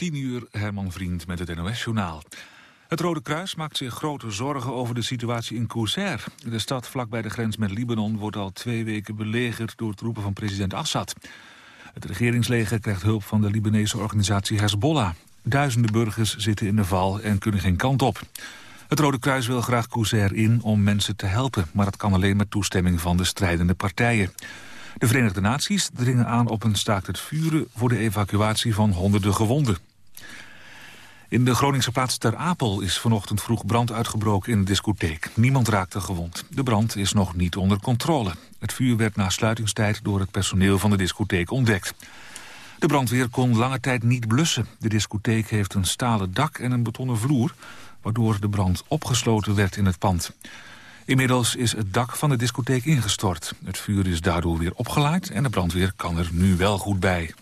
10 uur, Herman Vriend met het NOS-journaal. Het Rode Kruis maakt zich grote zorgen over de situatie in Qusair. De stad vlakbij de grens met Libanon wordt al twee weken belegerd... door troepen van president Assad. Het regeringsleger krijgt hulp van de Libanese organisatie Hezbollah. Duizenden burgers zitten in de val en kunnen geen kant op. Het Rode Kruis wil graag Qusair in om mensen te helpen... maar dat kan alleen met toestemming van de strijdende partijen. De Verenigde Naties dringen aan op een staakt het vuren... voor de evacuatie van honderden gewonden. In de Groningse plaats Ter Apel is vanochtend vroeg brand uitgebroken in een discotheek. Niemand raakte gewond. De brand is nog niet onder controle. Het vuur werd na sluitingstijd door het personeel van de discotheek ontdekt. De brandweer kon lange tijd niet blussen. De discotheek heeft een stalen dak en een betonnen vloer... waardoor de brand opgesloten werd in het pand. Inmiddels is het dak van de discotheek ingestort. Het vuur is daardoor weer opgeleid en de brandweer kan er nu wel goed bij.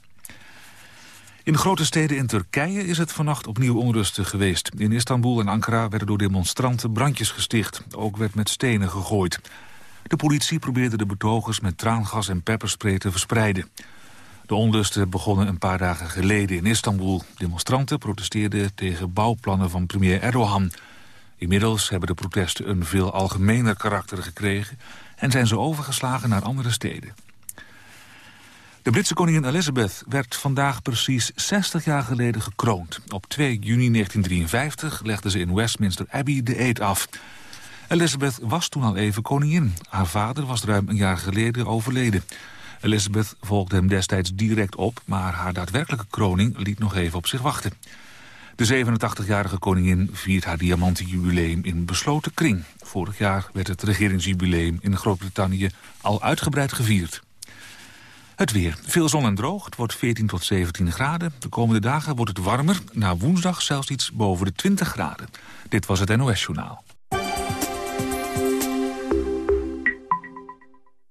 In grote steden in Turkije is het vannacht opnieuw onrustig geweest. In Istanbul en Ankara werden door demonstranten brandjes gesticht. Ook werd met stenen gegooid. De politie probeerde de betogers met traangas en pepperspray te verspreiden. De onlusten begonnen een paar dagen geleden in Istanbul. Demonstranten protesteerden tegen bouwplannen van premier Erdogan. Inmiddels hebben de protesten een veel algemener karakter gekregen... en zijn ze overgeslagen naar andere steden. De Britse koningin Elizabeth werd vandaag precies 60 jaar geleden gekroond. Op 2 juni 1953 legde ze in Westminster Abbey de eed af. Elizabeth was toen al even koningin. Haar vader was ruim een jaar geleden overleden. Elizabeth volgde hem destijds direct op... maar haar daadwerkelijke kroning liet nog even op zich wachten. De 87-jarige koningin viert haar diamantenjubileum in besloten kring. Vorig jaar werd het regeringsjubileum in Groot-Brittannië al uitgebreid gevierd. Het weer. Veel zon en droog. Het wordt 14 tot 17 graden. De komende dagen wordt het warmer. Na woensdag zelfs iets boven de 20 graden. Dit was het NOS Journaal.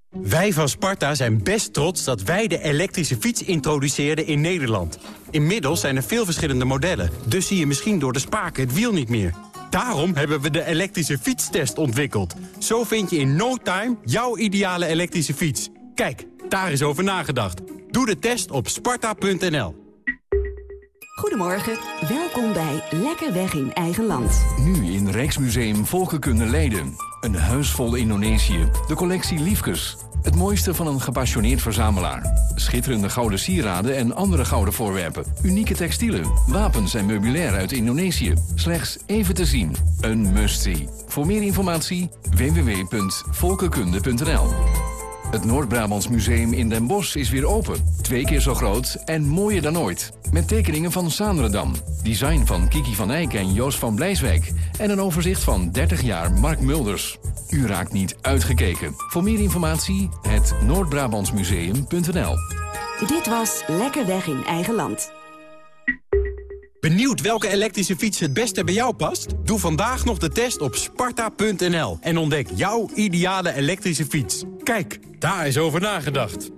Wij van Sparta zijn best trots dat wij de elektrische fiets introduceerden in Nederland. Inmiddels zijn er veel verschillende modellen, dus zie je misschien door de spaken het wiel niet meer. Daarom hebben we de elektrische fietstest ontwikkeld. Zo vind je in no time jouw ideale elektrische fiets. Kijk, daar is over nagedacht. Doe de test op sparta.nl. Goedemorgen, welkom bij Lekker Weg in Eigen Land. Nu in Rijksmuseum Volkenkunde Leiden. Een huis vol Indonesië. De collectie Liefkes. Het mooiste van een gepassioneerd verzamelaar. Schitterende gouden sieraden en andere gouden voorwerpen. Unieke textielen, wapens en meubilair uit Indonesië. Slechts even te zien. Een must-see. Voor meer informatie www.volkenkunde.nl het Noord-Brabants Museum in Den Bosch is weer open. Twee keer zo groot en mooier dan ooit. Met tekeningen van Sanredam. Design van Kiki van Eyck en Joost van Blijswijk. En een overzicht van 30 jaar Mark Mulders. U raakt niet uitgekeken. Voor meer informatie het noordbrabantsmuseum.nl Dit was Lekker Weg in Eigen Land. Benieuwd welke elektrische fiets het beste bij jou past? Doe vandaag nog de test op sparta.nl en ontdek jouw ideale elektrische fiets. Kijk, daar is over nagedacht.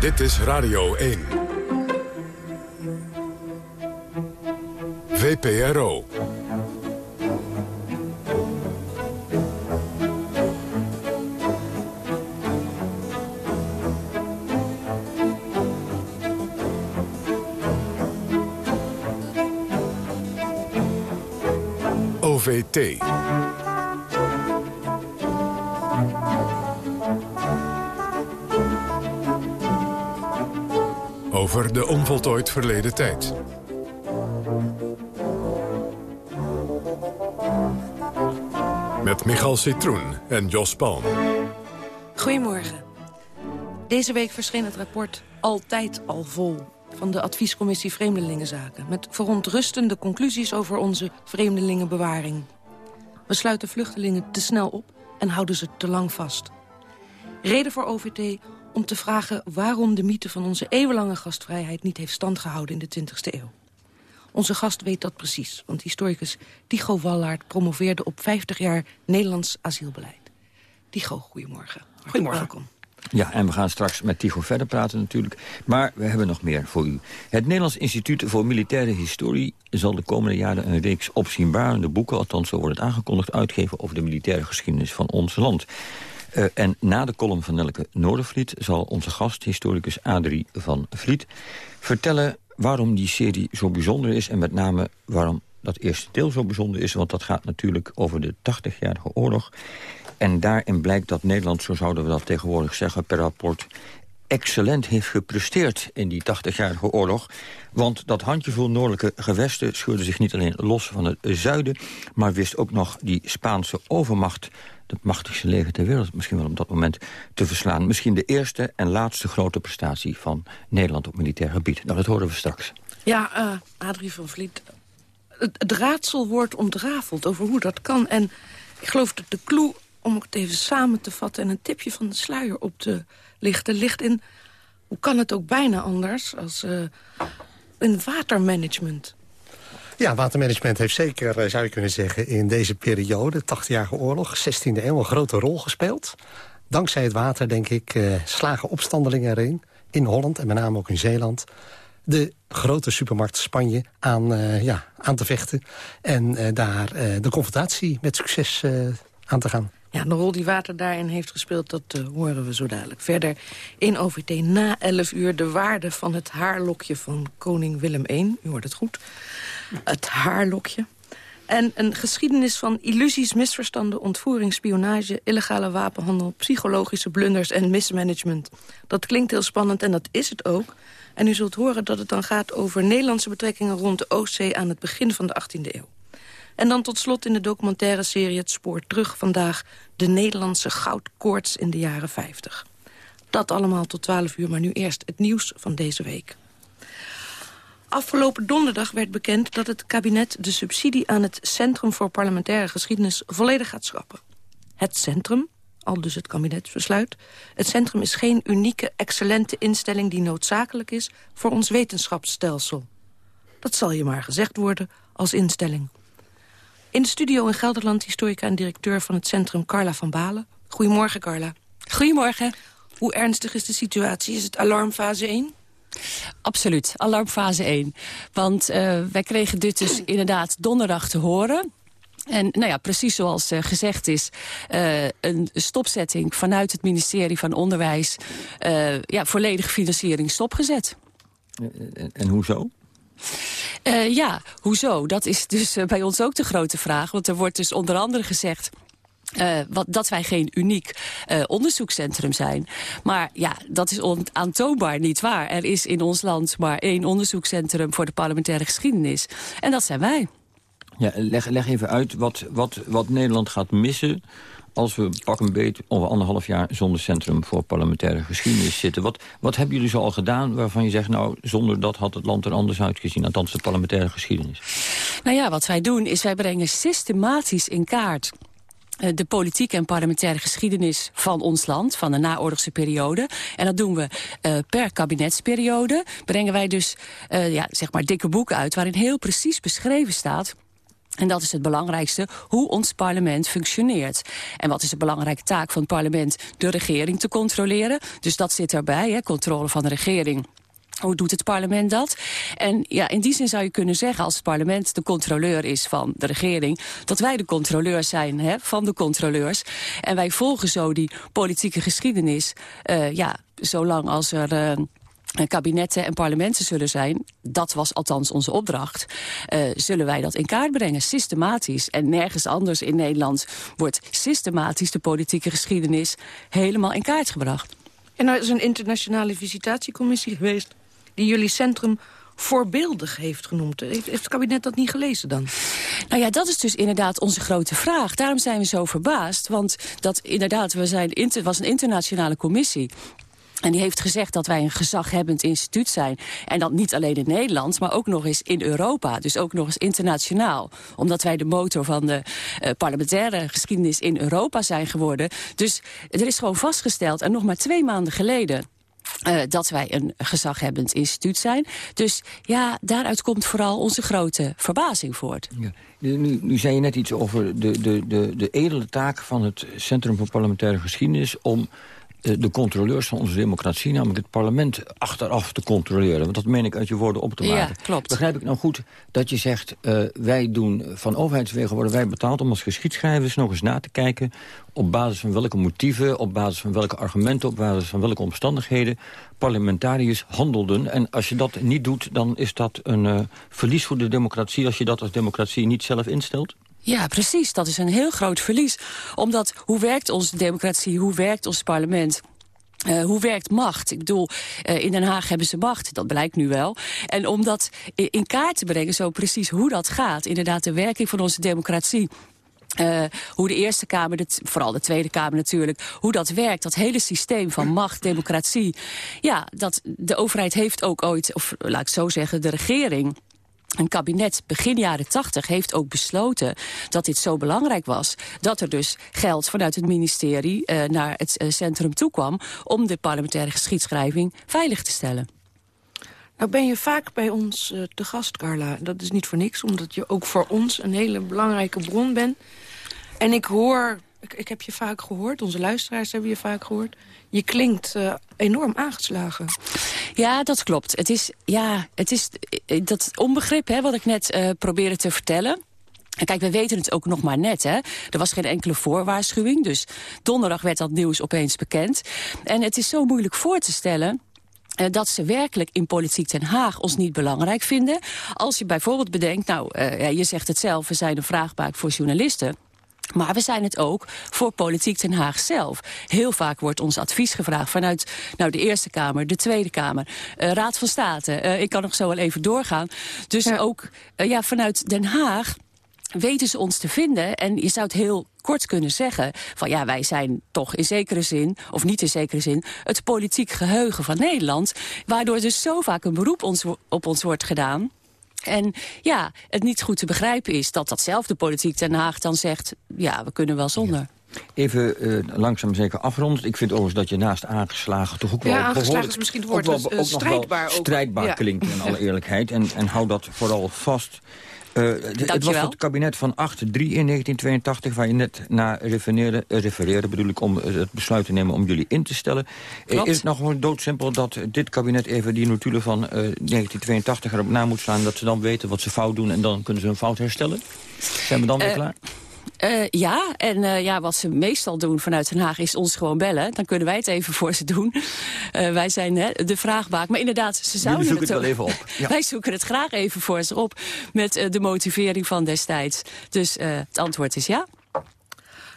Dit is Radio 1. VPRO. OVT. Over de onvoltooid verleden tijd. Met Michal Citroen en Jos Palm. Goedemorgen. Deze week verscheen het rapport Altijd al vol van de Adviescommissie Vreemdelingenzaken... met verontrustende conclusies over onze vreemdelingenbewaring. We sluiten vluchtelingen te snel op en houden ze te lang vast. Reden voor OVT om te vragen waarom de mythe van onze eeuwenlange gastvrijheid... niet heeft standgehouden in de 20e eeuw. Onze gast weet dat precies, want historicus Tycho Wallaert... promoveerde op 50 jaar Nederlands asielbeleid. Tycho, goedemorgen. Goedemorgen. Welkom. Ja, en we gaan straks met Tycho verder praten natuurlijk. Maar we hebben nog meer voor u. Het Nederlands Instituut voor Militaire Historie... zal de komende jaren een reeks opzienbarende boeken... althans zo wordt het aangekondigd, uitgeven... over de militaire geschiedenis van ons land. Uh, en na de column van Nelke Noordervliet... zal onze gast, historicus Adrie van Vliet... vertellen waarom die serie zo bijzonder is... en met name waarom dat eerste deel zo bijzonder is. Want dat gaat natuurlijk over de 80-jarige oorlog. En daarin blijkt dat Nederland, zo zouden we dat tegenwoordig zeggen... per rapport excellent heeft gepresteerd in die 80-jarige oorlog. Want dat handjevol noordelijke gewesten scheurde zich niet alleen los van het zuiden... maar wist ook nog die Spaanse overmacht het machtigste leger ter wereld misschien wel op dat moment te verslaan. Misschien de eerste en laatste grote prestatie van Nederland op militair gebied. Nou, dat horen we straks. Ja, uh, Adrie van Vliet, het, raadsel wordt ontrafeld over hoe dat kan. En ik geloof dat de clue, om het even samen te vatten... en een tipje van de sluier op te lichten, ligt in... hoe kan het ook bijna anders als een watermanagement... Ja, watermanagement heeft zeker, eh, zou je kunnen zeggen... in deze periode, 80-jarige oorlog, 16e eeuw... een grote rol gespeeld. Dankzij het water, denk ik, uh, slagen opstandelingen erin... in Holland en met name ook in Zeeland... de grote supermarkt Spanje aan, ja, aan te vechten... en daar de confrontatie met succes aan te gaan. Ja, de rol die water daarin heeft gespeeld, dat uh, horen we zo dadelijk. Verder in OVT na 11 uur de waarde van het haarlokje van koning Willem I. U hoort het goed. Het haarlokje. En een geschiedenis van illusies, misverstanden, ontvoering, spionage... illegale wapenhandel, psychologische blunders en mismanagement. Dat klinkt heel spannend en dat is het ook. En u zult horen dat het dan gaat over Nederlandse betrekkingen... rond de Oostzee aan het begin van de 18e eeuw. En dan tot slot in de documentaire serie Het Spoor Terug vandaag... de Nederlandse goudkoorts in de jaren 50. Dat allemaal tot 12 uur, maar nu eerst het nieuws van deze week. Afgelopen donderdag werd bekend dat het kabinet de subsidie aan het Centrum voor Parlementaire Geschiedenis volledig gaat schrappen. Het centrum, al dus het kabinet besluit, het centrum is geen unieke, excellente instelling die noodzakelijk is voor ons wetenschapsstelsel. Dat zal je maar gezegd worden als instelling. In de studio in Gelderland historica en directeur van het centrum Carla van Balen. Goedemorgen Carla. Goedemorgen. Hoe ernstig is de situatie? Is het alarmfase 1? Absoluut, alarmfase 1. Want uh, wij kregen dit dus inderdaad donderdag te horen. En nou ja, precies zoals uh, gezegd is, uh, een stopzetting vanuit het ministerie van Onderwijs... ja, volledig financiering stopgezet. En, en hoezo? Uh, ja, hoezo? Dat is dus uh, bij ons ook de grote vraag. Want er wordt dus onder andere gezegd... Uh, wat, dat wij geen uniek uh, onderzoekscentrum zijn. Maar ja, dat is aantoonbaar niet waar. Er is in ons land maar één onderzoekscentrum voor de parlementaire geschiedenis. En dat zijn wij. Ja, leg, leg even uit wat, wat, wat Nederland gaat missen als we pak een beet over anderhalf jaar zonder Centrum voor Parlementaire Geschiedenis zitten. Wat, wat hebben jullie zo al gedaan waarvan je zegt, nou, zonder dat had het land er anders uitgezien, althans de parlementaire geschiedenis? Nou ja, wat wij doen is wij brengen systematisch in kaart eh, de politieke en parlementaire geschiedenis van ons land, van de naoorlogse periode. En dat doen we uh, per kabinetsperiode. Brengen wij dus uh, ja, zeg maar dikke boeken uit waarin heel precies beschreven staat en dat is het belangrijkste, hoe ons parlement functioneert. En wat is de belangrijke taak van het parlement? De regering te controleren. Dus dat zit erbij, hè, controle van de regering. Hoe doet het parlement dat? En ja, in die zin zou je kunnen zeggen, als het parlement de controleur is van de regering, dat wij de controleurs zijn hè, van de controleurs. En wij volgen zo die politieke geschiedenis, uh, ja, zolang als er... Uh, kabinetten en parlementen zullen zijn... dat was althans onze opdracht... Uh, zullen wij dat in kaart brengen, systematisch. En nergens anders in Nederland wordt systematisch... de politieke geschiedenis helemaal in kaart gebracht. En er is een internationale visitatiecommissie geweest... die jullie centrum voorbeeldig heeft genoemd. Heeft, heeft het kabinet dat niet gelezen dan? Nou ja, dat is dus inderdaad onze grote vraag. Daarom zijn we zo verbaasd. Want dat inderdaad, we zijn, het was een internationale commissie. En die heeft gezegd dat wij een gezaghebbend instituut zijn. En dat niet alleen in Nederland, maar ook nog eens in Europa. Dus ook nog eens internationaal. Omdat wij de motor van de uh, parlementaire geschiedenis in Europa zijn geworden. Dus er is gewoon vastgesteld, en nog maar twee maanden geleden... Uh, dat wij een gezaghebbend instituut zijn. Dus ja, daaruit komt vooral onze grote verbazing voort. Ja. Nu, nu zei je net iets over de, de, de, de edele taak van het Centrum voor Parlementaire Geschiedenis... om eh, de controleurs van onze democratie... namelijk het parlement achteraf te controleren. Want dat meen ik uit je woorden op te maken. Ja, klopt. Begrijp ik nou goed dat je zegt... Uh, wij doen van overheidswegen worden wij betaald om als geschiedschrijvers nog eens na te kijken... op basis van welke motieven, op basis van welke argumenten... op basis van welke omstandigheden parlementariërs handelden. En als je dat niet doet, dan is dat een uh, verlies voor de democratie... als je dat als democratie niet zelf instelt? Ja, precies. Dat is een heel groot verlies. Omdat, hoe werkt onze democratie, hoe werkt ons parlement... Uh, hoe werkt macht? Ik bedoel, uh, in Den Haag hebben ze macht, dat blijkt nu wel. En om dat in kaart te brengen, zo precies hoe dat gaat... inderdaad de werking van onze democratie... Uh, hoe de Eerste Kamer, vooral de Tweede Kamer natuurlijk... hoe dat werkt, dat hele systeem van macht, democratie... ja, dat de overheid heeft ook ooit, of laat ik zo zeggen, de regering een kabinet begin jaren tachtig heeft ook besloten dat dit zo belangrijk was... dat er dus geld vanuit het ministerie uh, naar het uh, centrum toekwam... om de parlementaire geschiedschrijving veilig te stellen. Nou ben je vaak bij ons uh, te gast, Carla. Dat is niet voor niks, omdat je ook voor ons een hele belangrijke bron bent. En ik hoor, ik, ik heb je vaak gehoord, onze luisteraars hebben je vaak gehoord... je klinkt enorm aangeslagen. Ja, dat klopt. Het is, ja, het is dat onbegrip hè, wat ik net uh, probeerde te vertellen. En kijk, we weten het ook nog maar net. Hè. Er was geen enkele voorwaarschuwing. Dus donderdag werd dat nieuws opeens bekend. En het is zo moeilijk voor te stellen... Dat ze werkelijk in politiek Den Haag ons niet belangrijk vinden. Als je bijvoorbeeld bedenkt, nou, je zegt het zelf... we zijn een vraagbaak voor journalisten... Maar we zijn het ook voor politiek Den Haag zelf. Heel vaak wordt ons advies gevraagd vanuit nou, de Eerste Kamer, de Tweede Kamer, uh, Raad van State. Uh, ik kan nog zo wel even doorgaan. Dus ja. ook uh, ja, vanuit Den Haag weten ze ons te vinden. En je zou het heel kort kunnen zeggen... van ja, wij zijn toch in zekere zin, of niet in zekere zin... het politiek geheugen van Nederland... waardoor dus zo vaak een beroep ons, op ons wordt gedaan... En ja, het niet goed te begrijpen is dat datzelfde politiek Den Haag dan zegt... ja, we kunnen wel zonder. Ja. Even uh, langzaam zeker afronden. Ik vind overigens dat je naast aangeslagen toch ook ja, wel... aangeslagen is misschien het woord, ook wel, uh, strijdbaar. Ook strijdbaar ja. klinkt in alle eerlijkheid. En, en hou dat vooral vast. Uh, het was het kabinet van 8-3 in 1982... waar je net naar refereerde, refereerde bedoel ik, om uh, het besluit te nemen om jullie in te stellen. Klopt. Is het nog gewoon doodsimpel dat dit kabinet even die notulen van 1982 erop na moet slaan... dat ze dan weten wat ze fout doen en dan kunnen ze hun fout herstellen? Zijn we dan weer klaar? Uh, ja, en uh, ja, wat ze meestal doen vanuit Den Haag is ons gewoon bellen. Dan kunnen wij het even voor ze doen. Uh, wij zijn hè, de vraagbaak. Maar inderdaad, ze zouden zoeken het, het wel even op. Ja. Wij zoeken het graag even voor ze op met de motivering van destijds. Dus het antwoord is ja.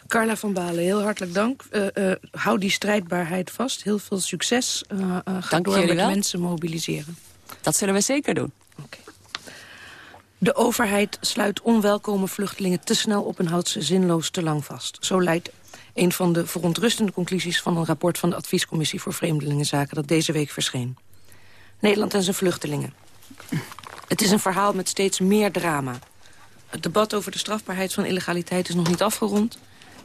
Carla van Balen, heel hartelijk dank. hou die strijdbaarheid vast. Heel veel succes. ga dank door met wel. mensen mobiliseren. Dat zullen we zeker doen. De overheid sluit onwelkome vluchtelingen te snel op en houdt ze zinloos te lang vast. Zo leidt een van de verontrustende conclusies van een rapport van de Adviescommissie voor Vreemdelingenzaken dat deze week verscheen. Nederland en zijn vluchtelingen. Het is een verhaal met steeds meer drama. Het debat over de strafbaarheid van illegaliteit is nog niet afgerond.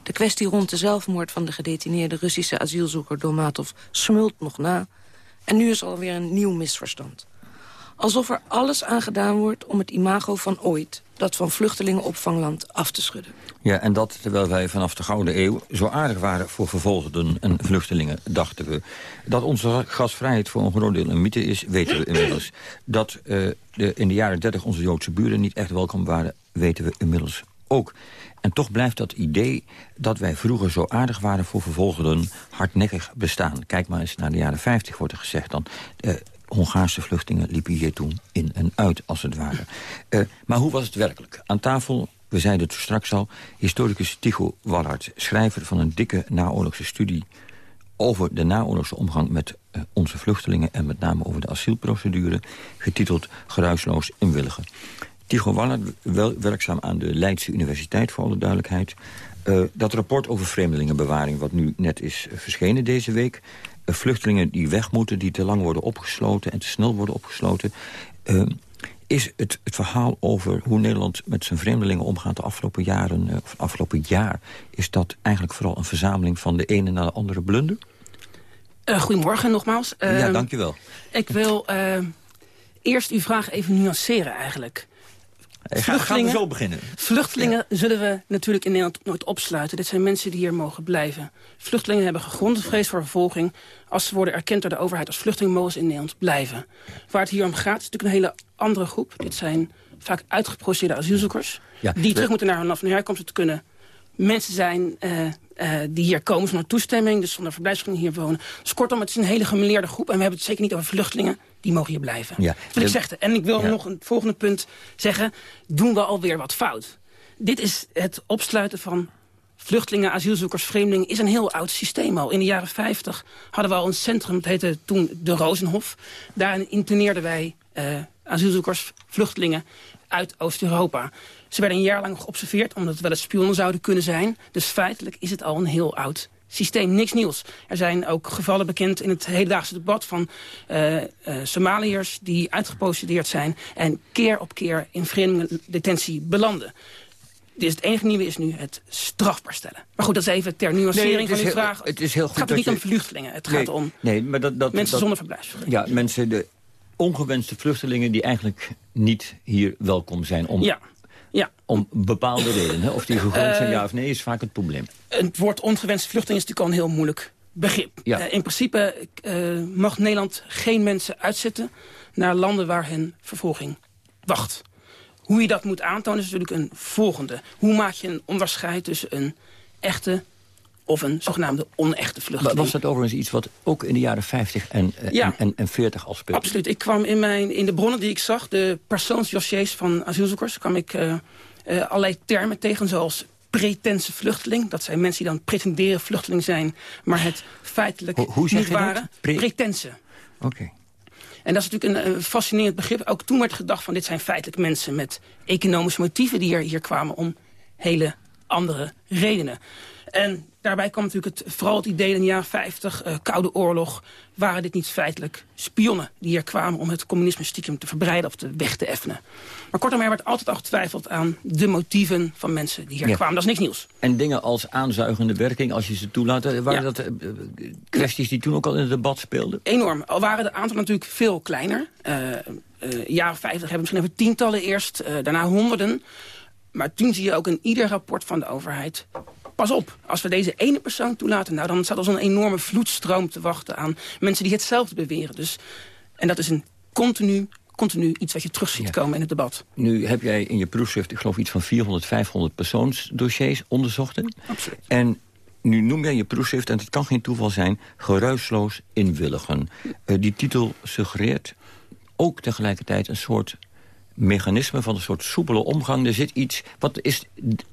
De kwestie rond de zelfmoord van de gedetineerde Russische asielzoeker Dolmatov smult nog na. En nu is alweer een nieuw misverstand. Alsof er alles aan gedaan wordt om het imago van ooit... dat van vluchtelingenopvangland af te schudden. Ja, en dat terwijl wij vanaf de Gouden Eeuw zo aardig waren voor vervolgden en vluchtelingen, dachten we. Dat onze gasvrijheid voor een groot deel een mythe is, weten we inmiddels. Dat uh, de, in de jaren 30 onze Joodse buren niet echt welkom waren, weten we inmiddels ook. En toch blijft dat idee dat wij vroeger zo aardig waren voor vervolgden hardnekkig bestaan. Kijk maar eens naar de jaren 50 wordt er gezegd dan. Uh, Hongaarse vluchtelingen liepen hier toen in en uit, als het ware. Uh, maar hoe was het werkelijk? Aan tafel, we zeiden het straks al... historicus Tycho Wallard, schrijver van een dikke naoorlogse studie... over de naoorlogse omgang met uh, onze vluchtelingen... en met name over de asielprocedure, getiteld Geruisloos inwilligen. Tycho Wallard, werkzaam aan de Leidse Universiteit, voor alle duidelijkheid... Uh, dat rapport over vreemdelingenbewaring, wat nu net is verschenen deze week vluchtelingen die weg moeten, die te lang worden opgesloten... en te snel worden opgesloten... Uh, is het, het verhaal over hoe Nederland met zijn vreemdelingen omgaat... de afgelopen jaren, uh, of afgelopen jaar... is dat eigenlijk vooral een verzameling van de ene naar de andere blunder? Uh, goedemorgen nogmaals. ja, dankjewel. Ik wil eerst uw vraag even nuanceren eigenlijk. Gaan we zo beginnen? Vluchtelingen zullen we natuurlijk in Nederland nooit opsluiten. Dit zijn mensen die hier mogen blijven. Vluchtelingen hebben gegronde vrees voor vervolging. Als ze worden erkend door de overheid als vluchteling... mogen ze in Nederland blijven. Waar het hier om gaat is natuurlijk een hele andere groep. Dit zijn vaak uitgeprocedeerde asielzoekers... die terug moeten naar hun land van herkomst te kunnen mensen zijn uh, uh, die hier komen zonder toestemming... dus zonder verblijfsvergunning hier wonen. Dus kortom, het is een hele gemeleerde groep... en we hebben het zeker niet over vluchtelingen, die mogen hier blijven. Ja. Dat wil ik zeggen. En ik wil nog een volgende punt zeggen. Doen we alweer wat fout? Dit is het opsluiten van vluchtelingen, asielzoekers, vreemdelingen... is een heel oud systeem al. In de jaren 50 hadden we al een centrum, het heette toen de Rozenhof. Daarin interneerden wij uh, asielzoekers, vluchtelingen uit Oost-Europa. Ze werden een jaar lang geobserveerd, omdat het wel eens spionnen zouden kunnen zijn. Dus feitelijk is het al een heel oud systeem, niks nieuws. Er zijn ook gevallen bekend in het hedendaagse debat van uh, uh, Somaliërs... die uitgeprocedeerd zijn en keer op keer in detentie belanden. Dus het enige nieuwe is nu het strafbaar stellen. Maar goed, dat is even ter nuancering van uw vraag. Het, is heel goed het gaat niet om vluchtelingen, het gaat om nee, maar dat, dat, mensen dat, zonder verblijfsvergunning. Ja, mensen, de ongewenste vluchtelingen die eigenlijk niet hier welkom zijn... om ja. Ja. Om bepaalde redenen. Of die gegrond zijn eh, ja of nee, is vaak het probleem. Het woord ongewenste vluchteling is natuurlijk al een heel moeilijk begrip. Ja. Uh, in principe uh, mag Nederland geen mensen uitzetten... naar landen waar hen vervolging wacht. Hoe je dat moet aantonen is natuurlijk een volgende. Hoe maak je een onderscheid tussen een echte of een zogenaamde onechte vluchteling. Was dat overigens iets wat ook in de jaren 50 en, ja, en, en, 40 al speelde? Absoluut. Ik kwam in, mijn, in de bronnen die ik zag, de persoonsdossiers van asielzoekers... kwam ik uh, uh, allerlei termen tegen, zoals pretense vluchteling. Dat zijn mensen die dan pretenderen vluchteling zijn... maar het feitelijk Ho hoe niet waren. Pre pretense. Oké. En dat is natuurlijk een, een, fascinerend begrip. Ook toen werd gedacht van dit zijn feitelijk mensen met economische motieven... die er hier kwamen om hele andere redenen. En daarbij kwam natuurlijk het, vooral het idee in de jaren 50, uh, Koude Oorlog... waren dit niet feitelijk spionnen die hier kwamen om het communisme stiekem te verbreiden of te weg te effenen. Maar kortom, er werd altijd al getwijfeld aan de motieven van mensen die hier kwamen. Dat is niks nieuws. En dingen als aanzuigende werking, als je ze toelaat, eh, waren dat uh, kwesties die toen ook al in het debat speelden? Enorm. Al waren de aantallen natuurlijk veel kleiner. Uh, jaren 50 hebben we misschien even tientallen eerst, daarna honderden. Maar toen zie je ook in ieder rapport van de overheid pas op, als we deze ene persoon toelaten... Nou, dan staat er zo'n enorme vloedstroom te wachten aan mensen die hetzelfde beweren. Dus, en dat is een continu continu iets wat je terug ziet komen in het debat. Nu heb jij in je proefschrift, ik geloof iets van 400, 500 persoonsdossiers onderzocht. Absoluut. En nu noem jij je proefschrift, en het kan geen toeval zijn... geruisloos inwilligen. Uh, die titel suggereert ook tegelijkertijd een soort mechanisme van een soort soepele omgang. Er zit iets... Wat is,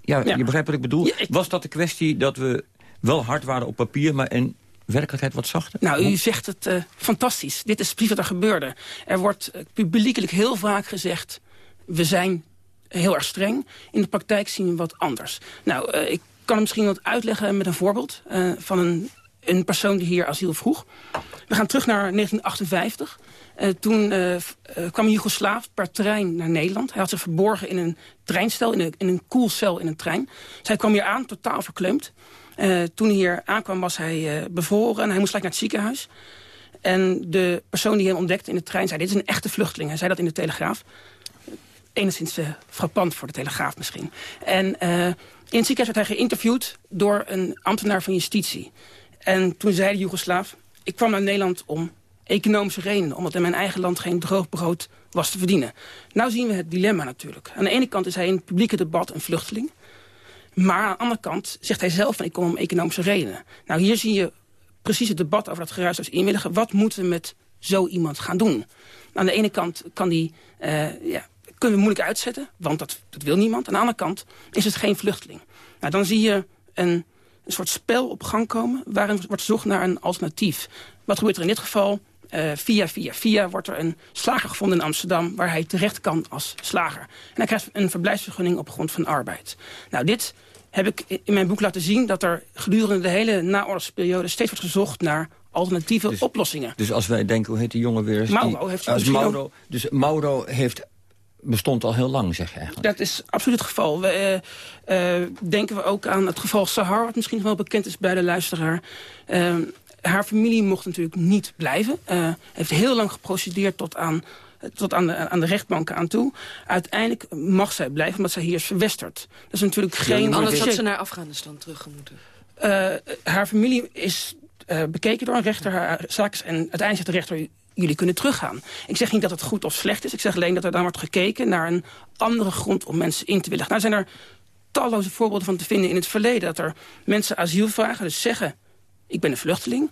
ja, je begrijpt wat ik bedoel? Was dat de kwestie dat we wel hard waren op papier... maar in werkelijkheid wat zachter? Nou, u zegt het uh, fantastisch. Dit is precies wat er gebeurde. Er wordt uh, publiekelijk heel vaak gezegd... we zijn heel erg streng. In de praktijk zien we wat anders. Nou, uh, ik kan het misschien wat uitleggen met een voorbeeld... van een, een persoon die hier asiel vroeg. We gaan terug naar 1958... Uh, toen uh, kwam Joegoslaaf per trein naar Nederland. Hij had zich verborgen in een treinstel, in een, in een koelcel in een trein. Zij kwam hier aan, totaal verkleumd. Toen hij hier aankwam was hij bevroren en hij moest gelijk naar het ziekenhuis. En de persoon die hem ontdekte in de trein zei... dit is een echte vluchteling. Hij zei dat in de Telegraaf. Enigszins frappant voor de Telegraaf misschien. En in het ziekenhuis werd hij geïnterviewd door een ambtenaar van justitie. En toen zei de Joegoslaaf... ik kwam naar Nederland om economische redenen. Omdat in mijn eigen land geen droog brood was te verdienen. Nou zien we het dilemma natuurlijk. Aan de ene kant is hij in het publieke debat een vluchteling. Maar aan de andere kant zegt hij zelf van ik kom om economische redenen. Nou hier zie je precies het debat over dat geruisloos inwilligen. Wat moeten we met zo iemand gaan doen? Aan de ene kant kan die, uh, ja, kunnen we moeilijk uitzetten, want dat, dat wil niemand. Aan de andere kant is het geen vluchteling. Nou, dan zie je een, een soort spel op gang komen... waarin wordt gezocht naar een alternatief. Wat gebeurt er in dit geval? Uh, via, via, via wordt er een slager gevonden in Amsterdam... waar hij terecht kan als slager. En hij krijgt een verblijfsvergunning op grond van arbeid. Nou, dit heb ik in mijn boek laten zien... dat er gedurende de hele naoorlogsperiode steeds wordt gezocht naar alternatieve dus, oplossingen. Dus als wij denken, hoe heet die jongen weer? Mauro heeft als Mauro, Dus Mauro heeft bestond al heel lang, zeg je eigenlijk. Dat is absoluut het geval. We, uh, uh, denken we ook aan het geval Sahar... wat misschien wel bekend is bij de luisteraar. Uh, haar familie mocht natuurlijk niet blijven. Uh, heeft heel lang geprocedeerd tot aan tot aan de, aan de rechtbanken aan toe. Uiteindelijk mag zij blijven, omdat zij hier is verwesterd. Dat is natuurlijk geen... Anders had ze naar Afghanistan terug moeten. Uh, haar familie is uh, bekeken door een rechter, haar zaak, en uiteindelijk zegt de rechter jullie kunnen teruggaan. Ik zeg niet dat het goed of slecht is. Ik zeg alleen dat er dan wordt gekeken naar een andere grond om mensen in te willen. Nou zijn er talloze voorbeelden van te vinden in het verleden. Dat er mensen asiel vragen, dus zeggen... ik ben een vluchteling.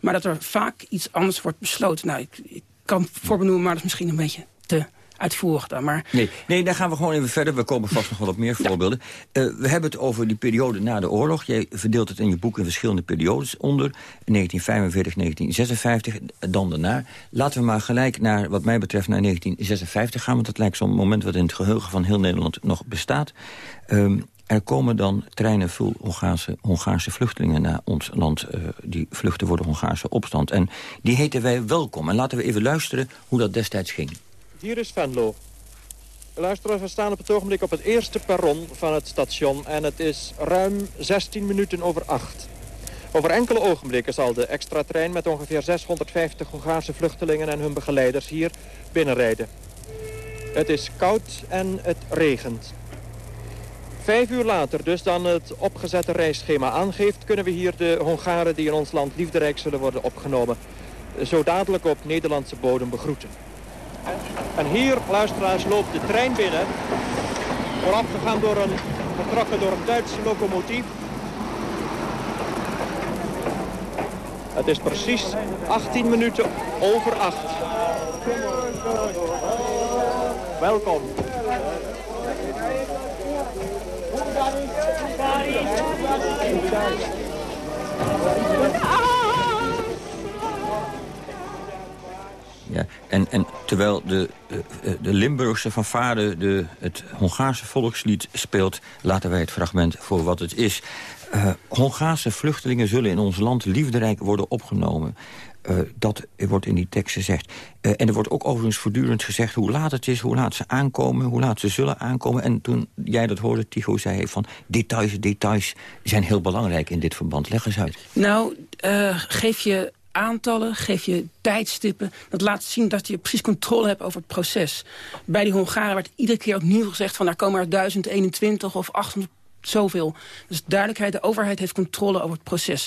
Maar dat er vaak iets anders wordt besloten. Nou, ik, ik kan voorbenoemen, maar dat is misschien een beetje te uitvoerig dan. Maar... Nee, nee, daar gaan we gewoon even verder. We komen vast nog wel op meer voorbeelden. Uh, we hebben het over die periode na de oorlog. Jij verdeelt het in je boek in verschillende periodes onder. 1945, 1956, dan daarna. Laten we maar gelijk naar, wat mij betreft, naar 1956 gaan. Want dat lijkt zo'n moment wat in het geheugen van heel Nederland nog bestaat. Um, er komen dan treinen vol Hongaarse, Hongaarse vluchtelingen naar ons land. Uh, die vluchten voor de Hongaarse opstand. En die heten wij welkom. En laten we even luisteren hoe dat destijds ging. Hier is Venlo. Luisteraars, we staan op het ogenblik op het eerste perron van het station... en het is ruim 16 minuten over 8. Over enkele ogenblikken zal de extra trein met ongeveer 650 Hongaarse vluchtelingen en hun begeleiders hier binnenrijden. Het is koud en het regent. Vijf uur later, dus dan het opgezette reisschema aangeeft... kunnen we hier de Hongaren die in ons land liefderijk zullen worden opgenomen... zo dadelijk op Nederlandse bodem begroeten. En hier, luisteraars, loopt de trein binnen. Voorafgegaan door een, getrokken door een Duitse locomotief. Het is precies 18 minuten over 8. Welkom. Ja, en, en terwijl de, eh, eh, de Limburgse fanfare de, het Hongaarse volkslied speelt... laten wij het fragment voor wat het is. Uh, Hongaarse vluchtelingen zullen in ons land liefderijk worden opgenomen. Uh, dat wordt in die tekst gezegd. Uh, en er wordt ook overigens voortdurend gezegd hoe laat het is... hoe laat ze aankomen, hoe laat ze zullen aankomen. En toen jij dat hoorde, Tycho zei van... details, details zijn heel belangrijk in dit verband. Leg eens uit. Nou, geef je aantallen, geef je tijdstippen. Dat laat zien dat je precies controle hebt over het proces. Bij die Hongaren werd iedere keer opnieuw gezegd... van daar komen er 1021 of 800 zoveel. Dus duidelijkheid, de overheid heeft controle over het proces.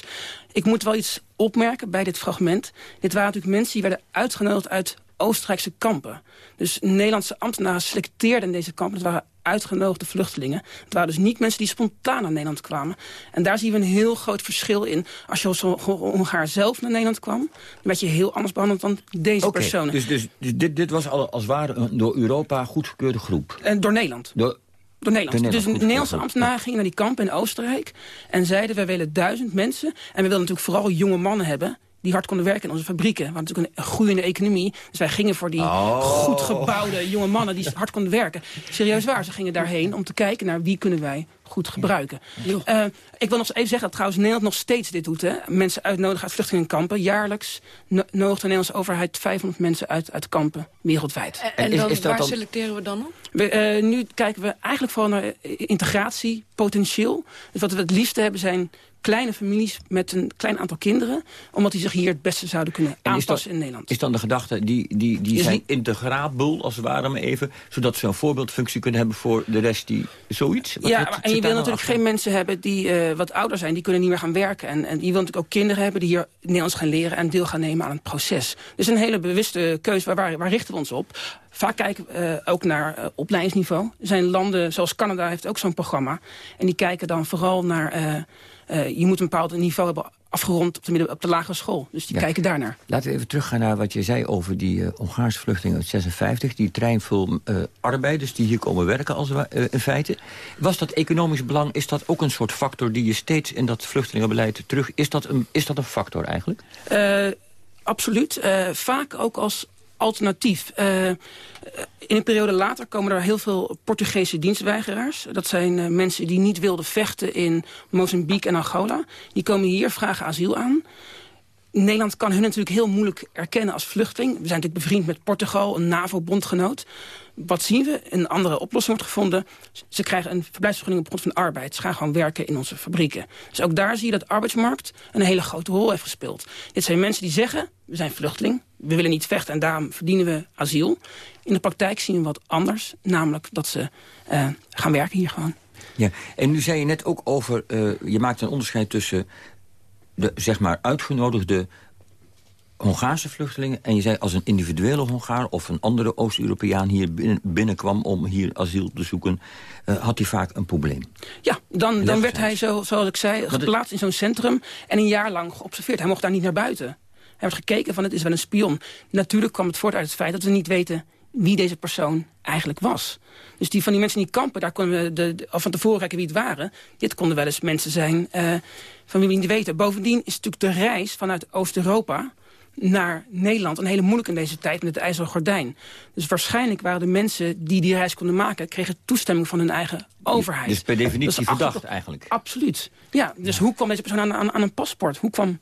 Ik moet wel iets opmerken bij dit fragment. Dit waren natuurlijk mensen die werden uitgenodigd uit Oostenrijkse kampen. Dus Nederlandse ambtenaren selecteerden in deze kampen. Het waren uitgenodigde vluchtelingen. Het waren dus niet mensen die spontaan naar Nederland kwamen. En daar zien we een heel groot verschil in. Als je als Hongaar zelf naar Nederland kwam... dan werd je heel anders behandeld dan deze okay, personen. Dus, dus, dus dit, dit was al, als het ware een door Europa goedgekeurde groep? En door Nederland. Door, door Nederland. Dus een Nederlandse ambtenaar ging naar die kampen in Oostenrijk... en zeiden, wij willen duizend mensen... en we willen natuurlijk vooral jonge mannen hebben die hard konden werken in onze fabrieken. We hadden natuurlijk een groeiende economie. Dus wij gingen voor die oh. goed gebouwde jonge mannen die hard konden werken. Serieus waar, ze gingen daarheen om te kijken naar wie kunnen wij goed gebruiken. Uh, ik wil nog even zeggen dat trouwens Nederland nog steeds dit doet. Hè? Mensen uitnodigen uit vluchtelingenkampen. Jaarlijks no nodigt de Nederlandse overheid 500 mensen uit, uit kampen wereldwijd. En, en dan, is, is waar dan... selecteren we dan op? We, uh, nu kijken we eigenlijk vooral naar integratie, potentieel. Dus wat we het liefste hebben zijn kleine families met een klein aantal kinderen... omdat die zich hier het beste zouden kunnen aanpassen in Nederland. Is dan de gedachte, die, die, die zijn integrabel als het ware maar even... zodat ze een voorbeeldfunctie kunnen hebben voor de rest die zoiets? Wat, ja, en je wil natuurlijk geen mensen hebben die uh, wat ouder zijn... die kunnen niet meer gaan werken. En, en je wil natuurlijk ook kinderen hebben die hier Nederlands gaan leren... en deel gaan nemen aan het proces. Dus een hele bewuste keuze, waar, waar, waar richten we ons op? Vaak kijken we uh, ook naar uh, opleidingsniveau. Er zijn landen, zoals Canada heeft ook zo'n programma. En die kijken dan vooral naar... Uh, uh, je moet een bepaald niveau hebben afgerond op de, midden, op de lagere school. Dus die ja. kijken daarnaar. Laten we even teruggaan naar wat je zei over die uh, Hongaarse vluchtelingen uit 56. Die trein vol uh, arbeiders die hier komen werken als, in feite. Was dat economisch belang, is dat ook een soort factor... die je steeds in dat vluchtelingenbeleid terug... Is dat een, is dat een factor eigenlijk? absoluut. vaak ook als alternatief. Uh, in een periode later komen er heel veel Portugese dienstweigeraars. Dat zijn uh, mensen die niet wilden vechten in Mozambique en Angola. Die komen hier, vragen asiel aan. Nederland kan hun natuurlijk heel moeilijk erkennen als vluchteling. We zijn natuurlijk bevriend met Portugal, een NAVO-bondgenoot. Wat zien we? Een andere oplossing wordt gevonden. Ze krijgen een verblijfsvergunning op grond van arbeid. Ze gaan gewoon werken in onze fabrieken. Dus ook daar zie je dat arbeidsmarkt een hele grote rol heeft gespeeld. Dit zijn mensen die zeggen, we zijn vluchteling. We willen niet vechten en daarom verdienen we asiel. In de praktijk zien we wat anders. Namelijk dat ze uh, gaan werken hier gewoon. Ja, en nu zei je net ook over, uh, je maakt een onderscheid tussen de zeg maar uitgenodigde Hongaarse vluchtelingen... en je zei als een individuele Hongaar of een andere Oost-Europeaan hier binnen, binnenkwam... om hier asiel te zoeken, uh, had hij vaak een probleem. Ja, dan, dan werd hij, zo, zoals ik zei, geplaatst in zo'n centrum... en een jaar lang geobserveerd. Hij mocht daar niet naar buiten. Hij werd gekeken van het is wel een spion. Natuurlijk kwam het voort uit het feit dat we niet weten wie deze persoon eigenlijk was. Dus die van die mensen in die kampen, daar konden we de, de, al van tevoren kijken wie het waren. Dit konden wel eens mensen zijn uh, van wie we niet weten. Bovendien is natuurlijk de reis vanuit Oost-Europa naar Nederland een hele moeilijk in deze tijd met het ijzeren gordijn. Dus waarschijnlijk waren de mensen die die reis konden maken... kregen toestemming van hun eigen overheid. Dus per definitie verdacht eigenlijk? Absoluut. Ja, dus hoe kwam deze persoon aan, aan, aan een paspoort? Hoe kwam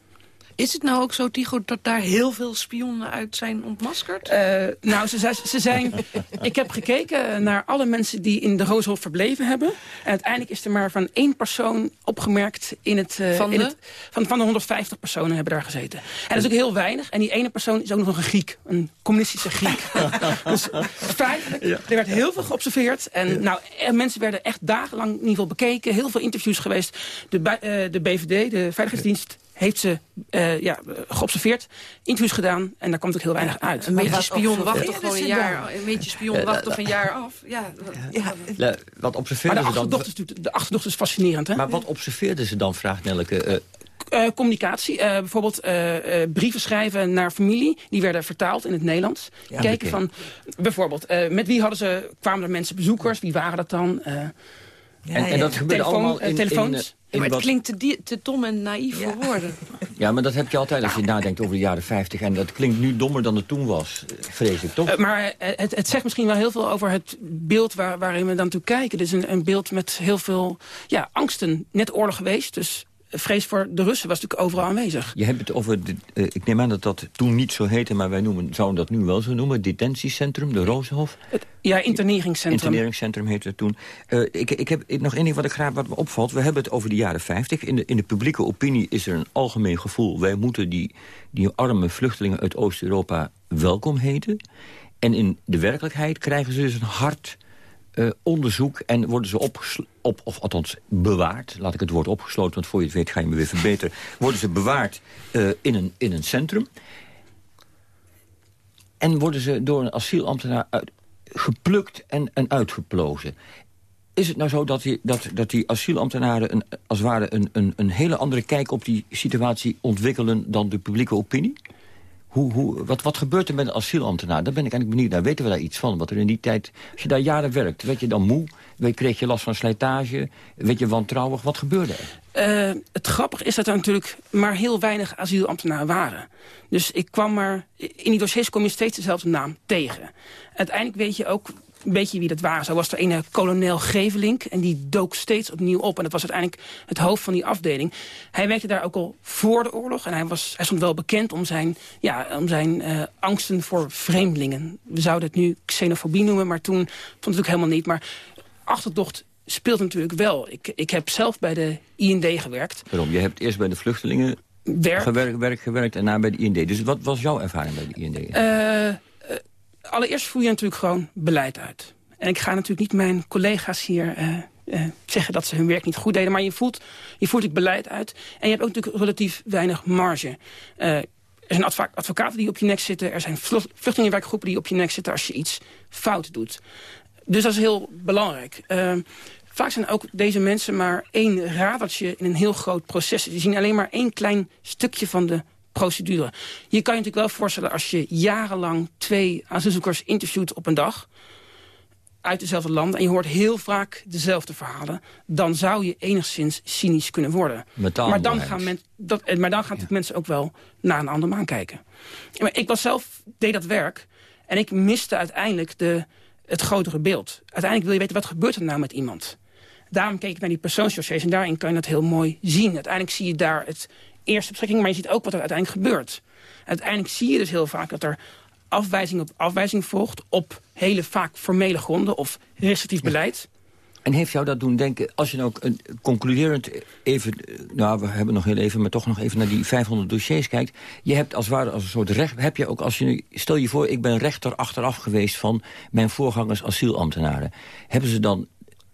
is het nou ook zo, Tigo, dat daar heel veel spionnen uit zijn ontmaskerd? Uh, nou, ze, ze, zijn... ik heb gekeken naar alle mensen die in de Rooshof verbleven hebben. En uiteindelijk is er maar van één persoon opgemerkt in het... Uh, van, de? In het, van, van de 150 personen hebben daar gezeten. En dat is ook heel weinig. En die ene persoon is ook nog een Griek. Een communistische Griek. dus feitelijk, er werd heel veel geobserveerd. En nou, mensen werden echt dagenlang in ieder geval bekeken. Heel veel interviews geweest. De, uh, de BVD, de Veiligheidsdienst heeft ze uh, ja, geobserveerd, interviews gedaan en daar komt ook heel weinig uit. Een beetje spion wacht toch gewoon een jaar, een beetje spion wacht toch een jaar af. Ja, ja. ja. Wat observeerden ze dan? De achterdocht is fascinerend. Hè? Maar wat observeerden ze dan, vraagt Nelleke? Uh, uh, communicatie, uh, bijvoorbeeld uh, brieven schrijven naar familie. Die werden vertaald in het Nederlands. Ja, Kijken van, bijvoorbeeld, met wie hadden ze, kwamen er mensen bezoekers? Wie waren dat dan? en, en, dat gebeurde Telefoon, allemaal in, telefoons? Maar het klinkt te, te dom en naïef voor woorden. Ja, maar dat heb je altijd als je nadenkt over de jaren 50. En dat klinkt nu dommer dan het toen was, vrees ik, toch? Uh, maar het, het, zegt misschien wel heel veel over het beeld waar, waarin we dan toe kijken. Het is een, een beeld met heel veel ja, angsten. Net oorlog geweest, dus vrees voor de Russen was natuurlijk overal aanwezig. Je hebt het over, de, uh, ik neem aan dat dat toen niet zo heette... maar wij noemen, zouden dat nu wel zo noemen, detentiecentrum, de Rozenhof. Het, ja, interneringscentrum. Interneringscentrum heette het toen. Uh, ik, ik heb nog één ding wat, ik graag, wat me opvalt. We hebben het over de jaren 50. In de, in de publieke opinie is er een algemeen gevoel... wij moeten die, die arme vluchtelingen uit Oost-Europa welkom heten. En in de werkelijkheid krijgen ze dus een hard uh, onderzoek en worden ze op, op, of althans bewaard. Laat ik het woord opgesloten, want voor je het weet ga je me weer verbeteren. Worden ze bewaard uh, in, een, in een centrum. En worden ze door een asielambtenaar geplukt en, en uitgeplozen. Is het nou zo dat die, dat, dat die asielambtenaren een, als het ware een, een, een hele andere kijk op die situatie ontwikkelen dan de publieke opinie? Hoe, hoe, wat, wat gebeurt er met een asielambtenaar? Daar ben ik eigenlijk benieuwd naar. Weten we daar iets van? Wat er in die tijd, als je daar jaren werkt, werd je dan moe? Kreeg je last van slijtage? Werd je wantrouwig? Wat gebeurde er? Uh, het grappige is dat er natuurlijk maar heel weinig asielambtenaren waren. Dus ik kwam maar... In die dossiers kom je steeds dezelfde naam tegen. Uiteindelijk weet je ook een beetje wie dat waren. Zo was er een kolonel Gevelink en die dook steeds opnieuw op. En dat was uiteindelijk het hoofd van die afdeling. Hij werkte daar ook al voor de oorlog. En hij, was, hij stond wel bekend om zijn, ja, om zijn uh, angsten voor vreemdelingen. We zouden het nu xenofobie noemen, maar toen vond het ook helemaal niet. Maar achterdocht speelt natuurlijk wel. Ik, ik heb zelf bij de IND gewerkt. Waarom? Je hebt eerst bij de vluchtelingen werk. Gewerkt, werk, gewerkt en daarna bij de IND. Dus wat was jouw ervaring bij de IND? Uh, allereerst voer je natuurlijk gewoon beleid uit. En ik ga natuurlijk niet mijn collega's hier uh, uh, zeggen dat ze hun werk niet goed deden. Maar je voelt, je voert het beleid uit. En je hebt ook natuurlijk relatief weinig marge. Uh, er zijn adv advocaten die op je nek zitten. Er zijn vluchtelingenwerkgroepen die op je nek zitten als je iets fout doet. Dus dat is heel belangrijk. vaak zijn ook deze mensen maar één radertje in een heel groot proces. Die zien alleen maar één klein stukje van de procedure. Je kan je natuurlijk wel voorstellen als je jarenlang twee asielzoekers interviewt op een dag uit dezelfde landen en je hoort heel vaak dezelfde verhalen... dan zou je enigszins cynisch kunnen worden. Maar dan, gaan men, dat, maar dan gaan ja. mensen ook wel naar een ander maan kijken. Maar ik was zelf, deed dat werk en ik miste uiteindelijk de, het grotere beeld. Uiteindelijk wil je weten, wat gebeurt er nou met iemand? Daarom keek ik naar die persoonsdossiers en daarin kan je dat heel mooi zien. Uiteindelijk zie je daar het eerste beschikking, maar je ziet ook wat er uiteindelijk gebeurt. Uiteindelijk zie je dus heel vaak dat er afwijzing op afwijzing volgt... op hele vaak formele gronden of restrictief beleid. En heeft jou dat doen denken, als je nou ook een, concluderend even... nou, we hebben nog heel even, maar toch nog even naar die 500 dossiers kijkt. Je hebt als ware als een soort recht... Heb je ook als je, stel je voor, ik ben rechter achteraf geweest... van mijn voorgangers asielambtenaren. Hebben ze dan...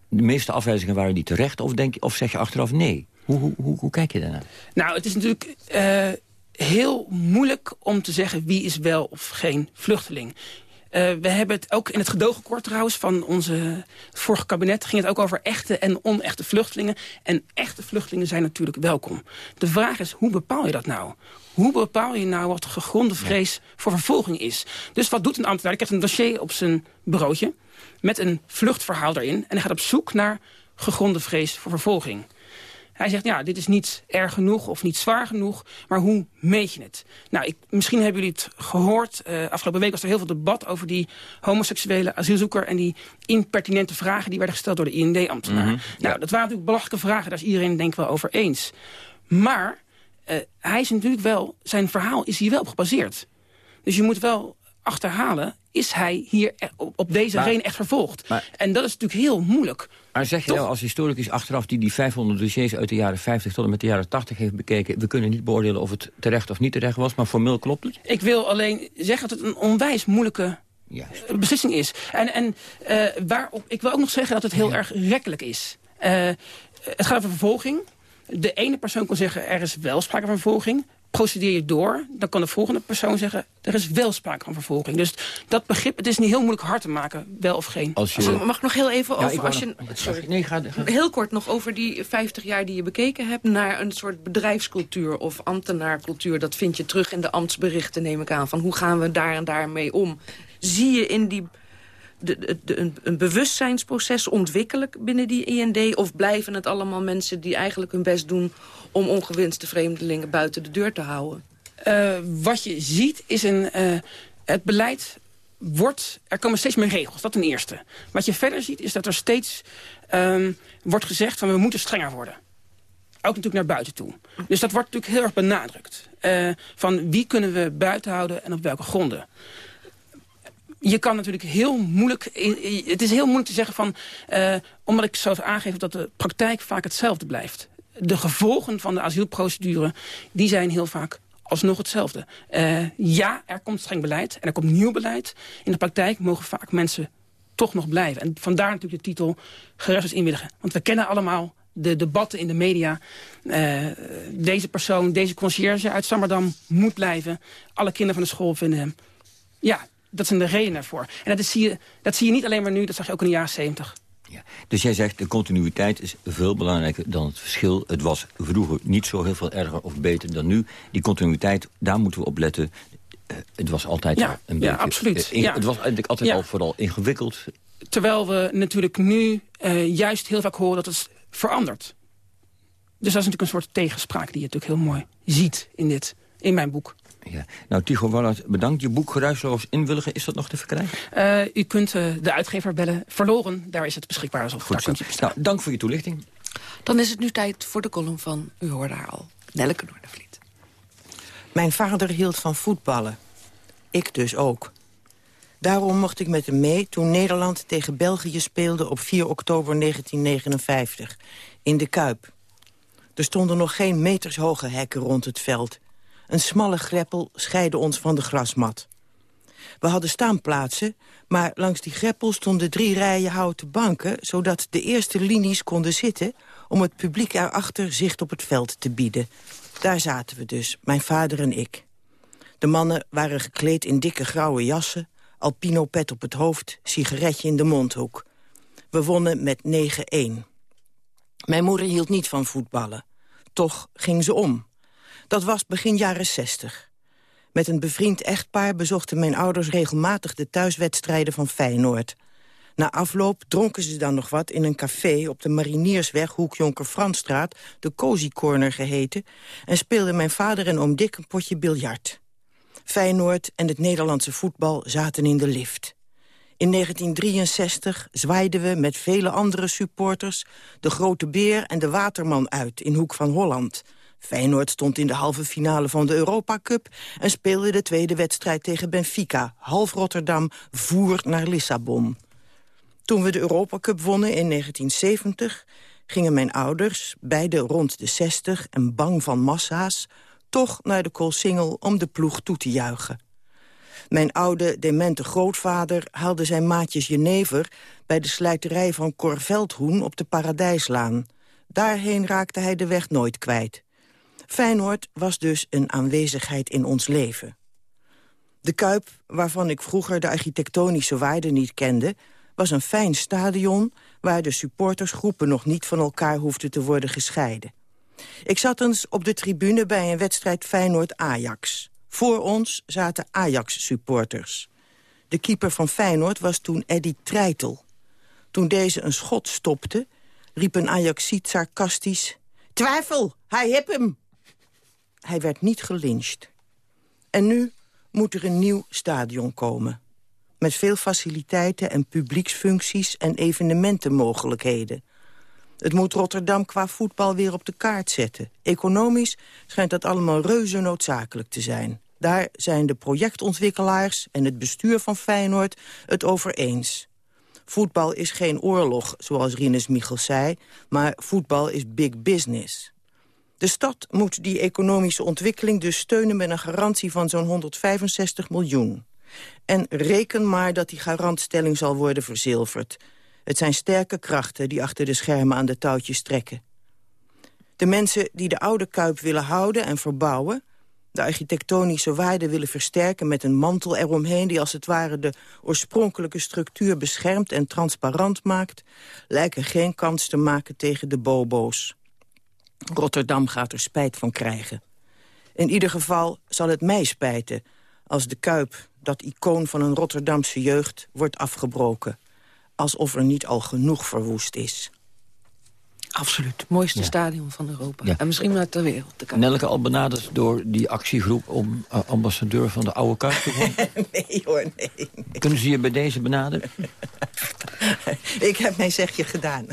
De meeste afwijzingen waren die terecht, of, denk, of zeg je achteraf nee? Hoe, hoe, hoe, hoe kijk je daarnaar? Nou, het is natuurlijk... Uh heel moeilijk om te zeggen wie is wel of geen vluchteling. Uh, we hebben het ook in het gedogenkort trouwens van onze vorige kabinet... ging het ook over echte en onechte vluchtelingen. En echte vluchtelingen zijn natuurlijk welkom. De vraag is, hoe bepaal je dat nou? Hoe bepaal je nou wat de gegronde vrees voor vervolging is? Dus wat doet een ambtenaar? Ik heb een dossier op zijn bureautje... met een vluchtverhaal erin. En hij gaat op zoek naar gegronde vrees voor vervolging. Hij zegt, ja, dit is niet erg genoeg of niet zwaar genoeg, maar hoe meet je het? Nou, ik, misschien hebben jullie het gehoord. Uh, afgelopen week was er heel veel debat over die homoseksuele asielzoeker... en die impertinente vragen die werden gesteld door de IND-ambtenaar. Mhm, nou, dat waren natuurlijk belachelijke vragen, daar is iedereen denk ik wel over eens. Maar uh, hij is natuurlijk wel, zijn verhaal is hier wel op gebaseerd. Dus je moet wel achterhalen, is hij hier e- op deze reden echt vervolgd? en dat is natuurlijk heel moeilijk. Maar zeg je nou als historicus achteraf die die 500 dossiers uit de jaren 50 tot en met de jaren 80 heeft bekeken... we kunnen niet beoordelen of het terecht of niet terecht was, maar formeel klopt het? Ik wil alleen zeggen dat het een onwijs moeilijke Juist. beslissing is. En, en uh, waarop, ik wil ook nog zeggen dat het heel erg rekkelijk is. Uh, het gaat over vervolging. De ene persoon kan zeggen er is wel sprake van vervolging procedeer je door, dan kan de volgende persoon zeggen... er is wel sprake van vervolging. Dus dat begrip, het is niet heel moeilijk hard te maken, wel of geen. Als je... Mag ik nog heel even over... als je, sorry. Nee, ga, Heel kort nog over die 50 jaar die je bekeken hebt... naar een soort bedrijfscultuur of ambtenaarcultuur. Dat vind je terug in de ambtsberichten, neem ik aan. Van hoe gaan we daar en daar mee om? Zie je in die de, een, bewustzijnsproces ontwikkelen binnen die IND? Of blijven het allemaal mensen die eigenlijk hun best doen... om ongewenste vreemdelingen buiten de deur te houden? Uh, wat je ziet is een... Uh, het beleid wordt... Er komen steeds meer regels, dat ten eerste. Wat je verder ziet is dat er steeds um, wordt gezegd... van we moeten strenger worden. Ook natuurlijk naar buiten toe. Dus dat wordt natuurlijk heel erg benadrukt. Uh, van wie kunnen we buiten houden en op welke gronden je kan natuurlijk heel moeilijk... Het is heel moeilijk te zeggen van... Uh, omdat ik zo aangeef dat de praktijk vaak hetzelfde blijft. De gevolgen van de asielprocedure... die zijn heel vaak alsnog hetzelfde. Uh, ja, er komt streng beleid en er komt nieuw beleid. In de praktijk mogen vaak mensen toch nog blijven. En vandaar natuurlijk de titel Gerechts inwilligen. Want we kennen allemaal de debatten in de media. Uh, deze persoon, deze conciërge uit Sammerdam moet blijven. Alle kinderen van de school vinden hem. Ja, dat zijn de redenen voor. En dat, zie je, dat zie je niet alleen maar nu, dat zag je ook in de jaren 70. Ja. Dus jij zegt, de continuïteit is veel belangrijker dan het verschil. Het was vroeger niet zo heel veel erger of beter dan nu. Die continuïteit, daar moeten we op letten. Uh, het was altijd ja, een beetje... Ja, absoluut. Uh, ja. Het was eigenlijk altijd al vooral ingewikkeld. Terwijl we natuurlijk nu uh, juist heel vaak horen dat het verandert. Dus dat is natuurlijk een soort tegenspraak die je natuurlijk heel mooi ziet in, dit, in mijn boek. Ja. Nou, Tigo Wallert, bedankt. Je boek Geruisloos Inwilligen, is dat nog te verkrijgen? Uh, u kunt uh, de uitgever bellen. Verloren, daar is het beschikbaar. Alsof Goed zo. Nou, dank voor je toelichting. Dan is het nu tijd voor de column van, u hoorde haar al, Nelleke Noordervliet. Mijn vader hield van voetballen. Ik dus ook. Daarom mocht ik met hem mee toen Nederland tegen België speelde... op 4 oktober 1959, in de Kuip. Er stonden nog geen metershoge hekken rond het veld... Een smalle greppel scheidde ons van de grasmat. We hadden staanplaatsen, maar langs die greppel stonden drie rijen houten banken... zodat de eerste linies konden zitten om het publiek erachter zicht op het veld te bieden. Daar zaten we dus, mijn vader en ik. De mannen waren gekleed in dikke grauwe jassen... alpino pet op het hoofd, sigaretje in de mondhoek. We wonnen met 9-1. Mijn moeder hield niet van voetballen. Toch ging ze om. Dat was begin jaren 60. Met een bevriend echtpaar bezochten mijn ouders regelmatig de thuiswedstrijden van Feyenoord. Na afloop dronken ze dan nog wat in een café op de Mariniersweg, Hoek Jonker Fransstraat, de Cozy Corner geheten, en speelden mijn vader en oom Dick een potje biljart. Feyenoord en het Nederlandse voetbal zaten in de lift. In 1963 zwaaiden we met vele andere supporters de Grote Beer en de Waterman uit in Hoek van Holland Feyenoord stond in de halve finale van de Europa Cup... en speelde de tweede wedstrijd tegen Benfica. Half Rotterdam voer naar Lissabon. Toen we de Europa Cup wonnen in 1970 gingen mijn ouders, beide rond de 60 en bang van massa's... toch naar de Koolsingel om de ploeg toe te juichen. Mijn oude, demente grootvader haalde zijn maatjes jenever... bij de slijterij van Cor Veldhoen op de Paradijslaan. Daarheen raakte hij de weg nooit kwijt. Feyenoord was dus een aanwezigheid in ons leven. De Kuip, waarvan ik vroeger de architectonische waarde niet kende... was een fijn stadion waar de supportersgroepen nog niet van elkaar hoefden te worden gescheiden. Ik zat eens op de tribune bij een wedstrijd Feyenoord-Ajax. Voor ons zaten Ajax-supporters. De keeper van Feyenoord was toen Eddy Treitel. Toen deze een schot stopte, riep een Ajaxiet sarcastisch... Twijfel, hij heb hem! Hij werd niet gelyncht. En nu moet er een nieuw stadion komen. Met veel faciliteiten en publieksfuncties en evenementenmogelijkheden. Het moet Rotterdam qua voetbal weer op de kaart zetten. Economisch schijnt dat allemaal reuze noodzakelijk te zijn. Daar zijn de projectontwikkelaars en het bestuur van Feyenoord het over eens. Voetbal is geen oorlog, zoals Rinus Michels zei... maar voetbal is big business. De stad moet die economische ontwikkeling dus steunen... met een garantie van zo'n 165 miljoen. En reken maar dat die garantstelling zal worden verzilverd. Het zijn sterke krachten die achter de schermen aan de touwtjes trekken. De mensen die de oude Kuip willen houden en verbouwen... de architectonische waarde willen versterken met een mantel eromheen... die als het ware de oorspronkelijke structuur beschermt en transparant maakt... lijken geen kans te maken tegen de bobo's. Rotterdam gaat er spijt van krijgen. In ieder geval zal het mij spijten als de Kuip, dat icoon van een Rotterdamse jeugd, wordt afgebroken. Alsof er niet al genoeg verwoest is. Absoluut. Mooiste stadion van Europa. En misschien wel ter wereld. De Nelke al benaderd door die actiegroep om uh, ambassadeur van de oude Kuip te worden? nee hoor, nee, nee. Kunnen ze je bij deze benaderen? Ik heb mijn zegje gedaan.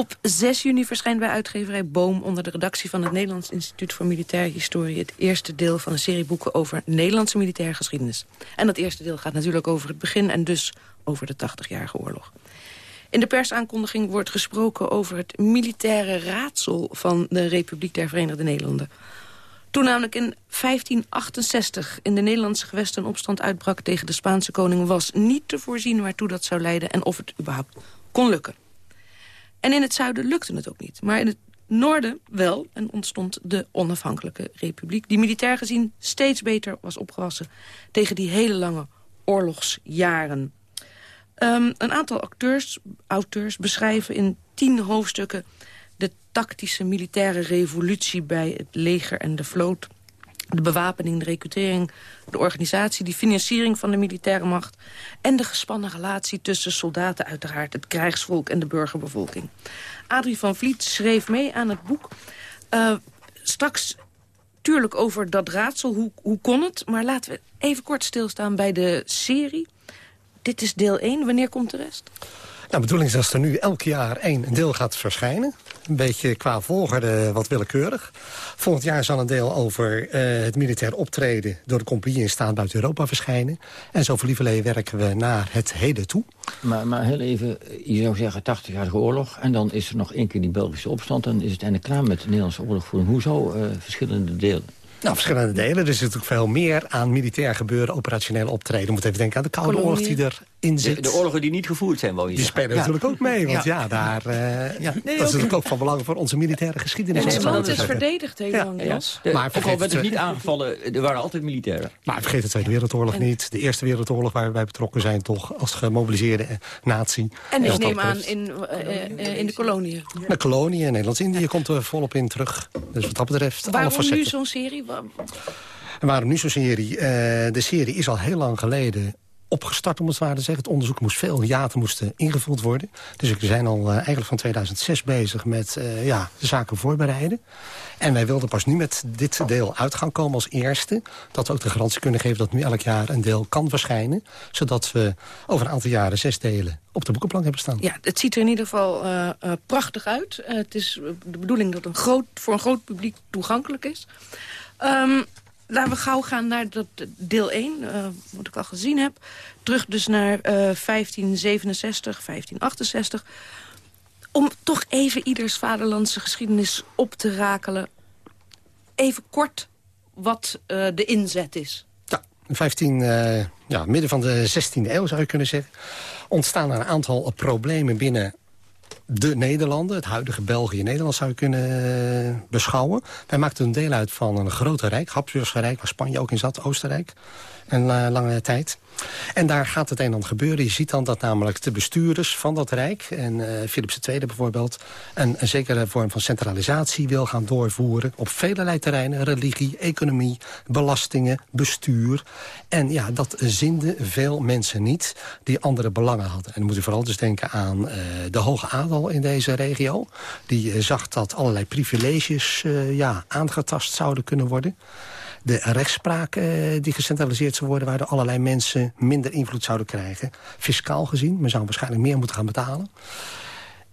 Op 6 juni verschijnt bij uitgeverij Boom... onder de redactie van het Nederlands Instituut voor Militaire Historie... het eerste deel van een serie boeken over Nederlandse militaire geschiedenis. En dat eerste deel gaat natuurlijk over het begin... en dus over de 80-jarige oorlog. In de persaankondiging wordt gesproken over het militaire raadsel... van de Republiek der Verenigde Nederlanden. Toen namelijk in 1568 in de Nederlandse gewesten een opstand uitbrak... tegen de Spaanse koning was niet te voorzien waartoe dat zou leiden... en of het überhaupt kon lukken. En in het zuiden lukte het ook niet. Maar in het noorden wel en ontstond de onafhankelijke republiek... die militair gezien steeds beter was opgewassen... tegen die hele lange oorlogsjaren. Um, een aantal acteurs, auteurs beschrijven in tien hoofdstukken... de tactische militaire revolutie bij het leger en de vloot... de bewapening, de recrutering, de organisatie... de financiering van de militaire macht... en de gespannen relatie tussen soldaten uiteraard... het krijgsvolk en de burgerbevolking. Adrie van Vliet schreef mee aan het boek. Uh, straks tuurlijk over dat raadsel, hoe, hoe kon het? Maar laten we even kort stilstaan bij de serie. Dit is deel 1. Wanneer komt de rest? Nou, de bedoeling is dat er nu elk jaar één deel gaat verschijnen. Een beetje qua volgorde wat willekeurig. Volgend jaar zal een deel over uh, het militair optreden... door de compagnie in staat buiten Europa verschijnen. En zo voor lieverlee werken we naar het heden toe. Maar, maar heel even, je zou zeggen 80-jarige oorlog... en dan is er nog één keer die Belgische opstand... dan is het eindelijk klaar met de Nederlandse oorlogvoering. Hoezo uh, verschillende delen? Nou, verschillende delen. Er is natuurlijk veel meer aan militair gebeuren, operationeel optreden. Je moet even denken aan de Koude Oorlog die erin zit. De, de, oorlogen die niet gevoerd zijn, wou je Die spelen natuurlijk ook mee, want ja, daar, uh, ja. Nee, dat is natuurlijk ook van belang voor onze militaire geschiedenis. En het land is verdedigd heel lang, ja. De, maar ook al werd het niet aangevallen, er waren altijd militairen. Maar vergeet de Tweede Wereldoorlog en, niet. De Eerste Wereldoorlog waar we bij betrokken zijn, toch als gemobiliseerde natie. En ik neem aan in, uh, in de koloniën. De koloniën, Nederlands-Indië komt er volop in terug. Dus wat dat betreft, Waarom nu zo'n serie? En waarom nu zo'n serie? Uh, de serie is al heel lang geleden opgestart, om het waar te zeggen. Het onderzoek moest veel hiaten moesten ingevuld worden. Dus we zijn al eigenlijk van 2006 bezig met ja, de zaken voorbereiden. En wij wilden pas nu met dit deel uit gaan komen als eerste. Dat we ook de garantie kunnen geven dat nu elk jaar een deel kan verschijnen. Zodat we over een aantal jaren zes delen op de boekenplank hebben staan. Ja, het ziet er in ieder geval prachtig uit. Het is de bedoeling dat het voor een groot publiek toegankelijk is. Um, laten we gauw gaan naar dat deel 1, wat ik al gezien heb. Terug dus naar 1567, 1568 om toch even ieders vaderlandse geschiedenis op te rakelen. Even kort wat uh, de inzet is. Ja, 15, uh, ja, midden van de 16e eeuw zou je kunnen zeggen... ontstaan er een aantal problemen binnen de Nederlanden, het huidige België-Nederland zou je kunnen uh, beschouwen. Wij maakten een deel uit van een grote rijk, Habsburgse Rijk, waar Spanje ook in zat, Oostenrijk, een uh, lange tijd. En daar gaat het een en ander gebeuren. Je ziet dan dat namelijk de bestuurders van dat Rijk... en uh, Philips II bijvoorbeeld... Een, zekere vorm van centralisatie wil gaan doorvoeren... op velelei terreinen, religie, economie, belastingen, bestuur. En ja, dat zinde veel mensen niet die andere belangen hadden. En dan moet je vooral dus denken aan uh, de hoge adel in deze regio. Die uh, zag dat allerlei privileges ja, aangetast zouden kunnen worden de rechtspraak uh, die gecentraliseerd zou worden... waardoor allerlei mensen minder invloed zouden krijgen. Fiscaal gezien, men zou waarschijnlijk meer moeten gaan betalen.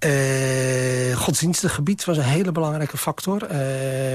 Uh, godsdienstig gebied was een hele belangrijke factor. Uh,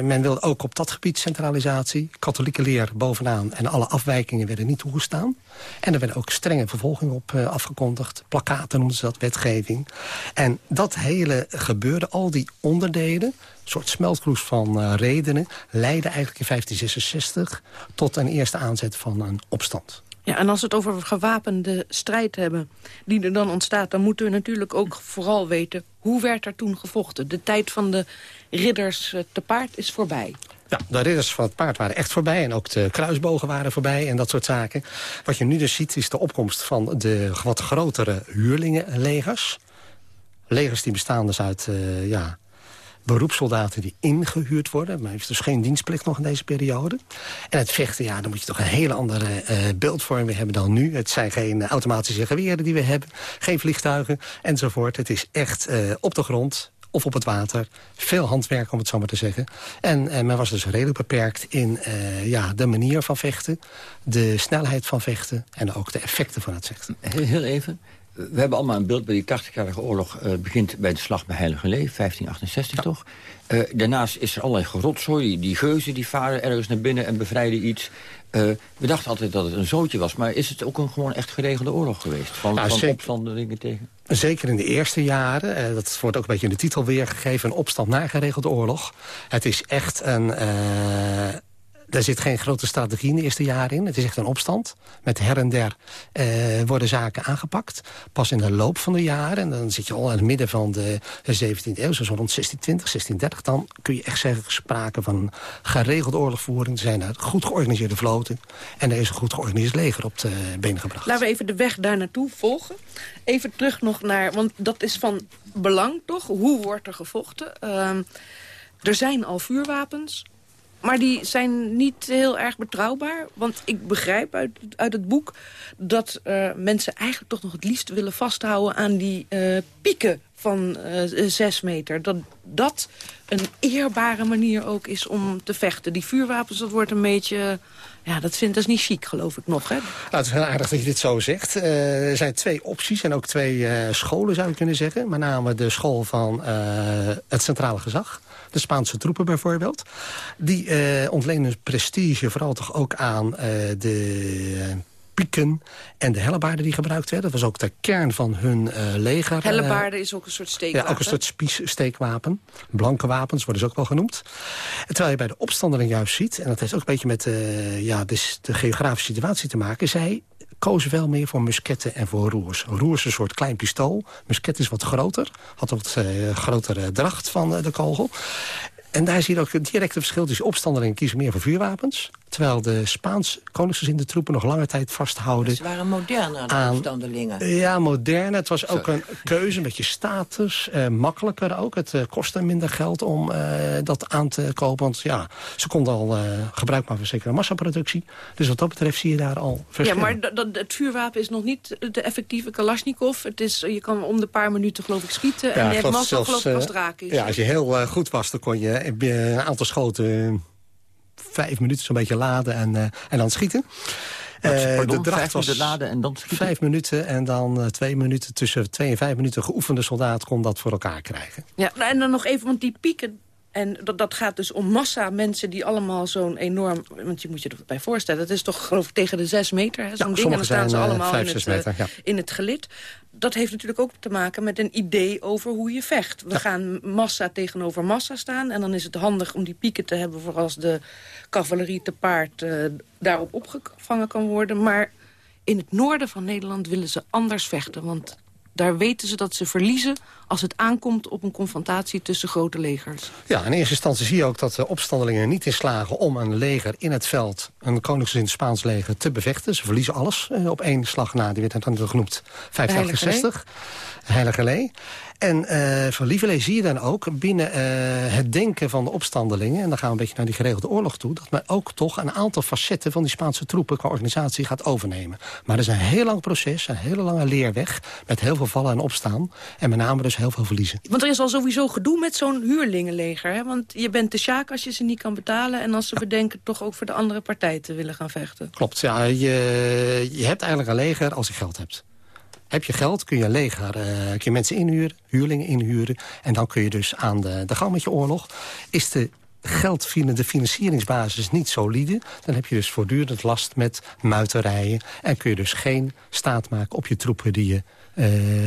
men wilde ook op dat gebied centralisatie. Katholieke leer bovenaan en alle afwijkingen werden niet toegestaan. En er werden ook strenge vervolgingen op afgekondigd. Plakaten noemden ze dat, wetgeving. En dat hele gebeurde, al die onderdelen... een soort smeltkroes van redenen... leidde eigenlijk in 1566 tot een eerste aanzet van een opstand. Ja, en als we het over gewapende strijd hebben die er dan ontstaat... dan moeten we natuurlijk ook vooral weten hoe werd er toen gevochten. De tijd van de ridders te paard is voorbij. Ja, de ridders van het paard waren echt voorbij. En ook de kruisbogen waren voorbij en dat soort zaken. Wat je nu dus ziet is de opkomst van de wat grotere huurlingenlegers. Legers die bestaan dus uit uh, ja, beroepssoldaten die ingehuurd worden. Maar heeft dus geen dienstplicht nog in deze periode. En het vechten, ja, dan moet je toch een hele andere uh, beeldvorming hebben dan nu. Het zijn geen automatische geweren die we hebben. Geen vliegtuigen enzovoort. Het is echt uh, op de grond, of op het water. Veel handwerk, om het zo maar te zeggen. En, en men was dus redelijk beperkt in ja, de manier van vechten... de snelheid van vechten en ook de effecten van het vechten. Heel even. We hebben allemaal een beeld bij die 80-jarige oorlog... Uh, begint bij de slag bij Heilige Lee, 1568 ja. toch? Uh, daarnaast is er allerlei gerotzooi. Die, die geuzen die varen ergens naar binnen en bevrijden iets. Uh, we dachten altijd dat het een zootje was. Maar is het ook een gewoon echt geregelde oorlog geweest? Van, Nou, van tegen... Zeker in de eerste jaren. eh, dat wordt ook een beetje in de titel weergegeven. Een opstand na geregelde oorlog. Het is echt een... eh, er zit geen grote strategie in de eerste jaren in. Het is echt een opstand. Met her en der eh, worden zaken aangepakt. Pas in de loop van de jaren, en dan zit je al in het midden van de 17e eeuw... zo rond 1620, 1630, dan kun je echt zeggen... sprake van geregelde oorlogvoering. Er zijn er goed georganiseerde vloten. En er is een goed georganiseerd leger op de been gebracht. Laten we even de weg daar naartoe volgen. Even terug nog naar, want dat is van belang toch? Hoe wordt er gevochten? Uh, er zijn al vuurwapens. Maar die zijn niet heel erg betrouwbaar. Want ik begrijp uit, uit het boek dat uh, mensen eigenlijk toch nog het liefst willen vasthouden aan die uh, pieken van uh, zes meter. Dat dat een eerbare manier ook is om te vechten. Die vuurwapens, dat wordt een beetje... Ja, dat vindt dat is niet chic, geloof ik nog, hè? Nou, het is heel aardig dat je dit zo zegt. Er zijn twee opties en ook twee scholen, zou je kunnen zeggen. Met name de school van het centrale gezag. De Spaanse troepen bijvoorbeeld. Die ontlenen prestige vooral toch ook aan de pieken en de hellebaarden die gebruikt werden. Dat was ook de kern van hun uh, leger. Hellebaarden is ook een soort steekwapen. Ja, ook een soort spiessteekwapen. Blanke wapens worden ze ook wel genoemd. Terwijl je bij de opstandeling juist ziet... en dat heeft ook een beetje met uh, ja, de, de geografische situatie te maken... zij kozen wel meer voor musketten en voor roers. Een roer is een soort klein pistool. Musket is wat groter. Had wat uh, grotere dracht van de kogel. En daar zie je ook het directe verschil tussen opstandelingen kiezen meer voor vuurwapens. Terwijl de Spaans koningsgezinde troepen nog lange tijd vasthouden... Ze waren moderner dan aan- opstandelingen. Ja, modern. Het was ook een keuze, een beetje status. eh, makkelijker ook. Het eh, kostte minder geld om eh, dat aan te kopen. Want ja, ze konden al eh, gebruik maken voor zekere massaproductie. Dus wat dat betreft zie je daar al Ja, maar dat- het vuurwapen is nog niet de effectieve Kalashnikov. Het is, je kan om de paar minuten geloof ik schieten. en je hebt zelfs, geloof ik als eh, het raak is. Ja, als je heel eh, goed was, dan kon je eh, een aantal schoten... vijf minuten zo'n beetje laden en, eh, en dan schieten. Eh, Pardon, dracht vijf minuten laden en dan schieten? Vijf minuten en dan eh, twee minuten. Tussen twee en vijf minuten geoefende soldaat kon dat voor elkaar krijgen. Ja, en dan nog even, want die pieken... En dat, dat gaat dus om massa mensen die allemaal zo'n enorm... Want je moet je erbij voorstellen, het is toch geloof ik tegen de zes meter. hè, Zo'n ding, en dan staan ze allemaal vijf, in, het, meter, ja. in het gelid. Dat heeft natuurlijk ook te maken met een idee over hoe je vecht. We gaan massa tegenover massa staan. En dan is het handig om die pieken te hebben... voor als de cavalerie te paard eh, daarop opgevangen kan worden. Maar in het noorden van Nederland willen ze anders vechten. Want daar weten ze dat ze verliezen als het aankomt op een confrontatie tussen grote legers. Ja, in eerste instantie zie je ook dat de opstandelingen niet in slagen... om een leger in het veld, een koningsgezind Spaans leger, te bevechten. Ze verliezen alles eh, op één slag na. Die werd dan genoemd 560. Heilige Lee. En eh van Lieverlee zie je dan ook binnen eh, het denken van de opstandelingen... en dan gaan we een beetje naar die geregelde oorlog toe... dat men ook toch een aantal facetten van die Spaanse troepen... qua organisatie gaat overnemen. Maar dat is een heel lang proces, een hele lange leerweg... met heel veel vallen en opstaan. En met name dus heel veel verliezen. Want er is al sowieso gedoe met zo'n huurlingenleger. Hè? Want je bent de sjaak als je ze niet kan betalen... en als ze bedenken toch ook voor de andere partij te willen gaan vechten. Klopt, ja. Je, je hebt eigenlijk een leger als je geld hebt. Heb je geld, kun je leger, eh, kun je mensen inhuren, huurlingen inhuren... en dan kun je dus aan de, de gang met je oorlog. Is de geld, de financieringsbasis niet solide... dan heb je dus voortdurend last met muiterijen... en kun je dus geen staat maken op je troepen die je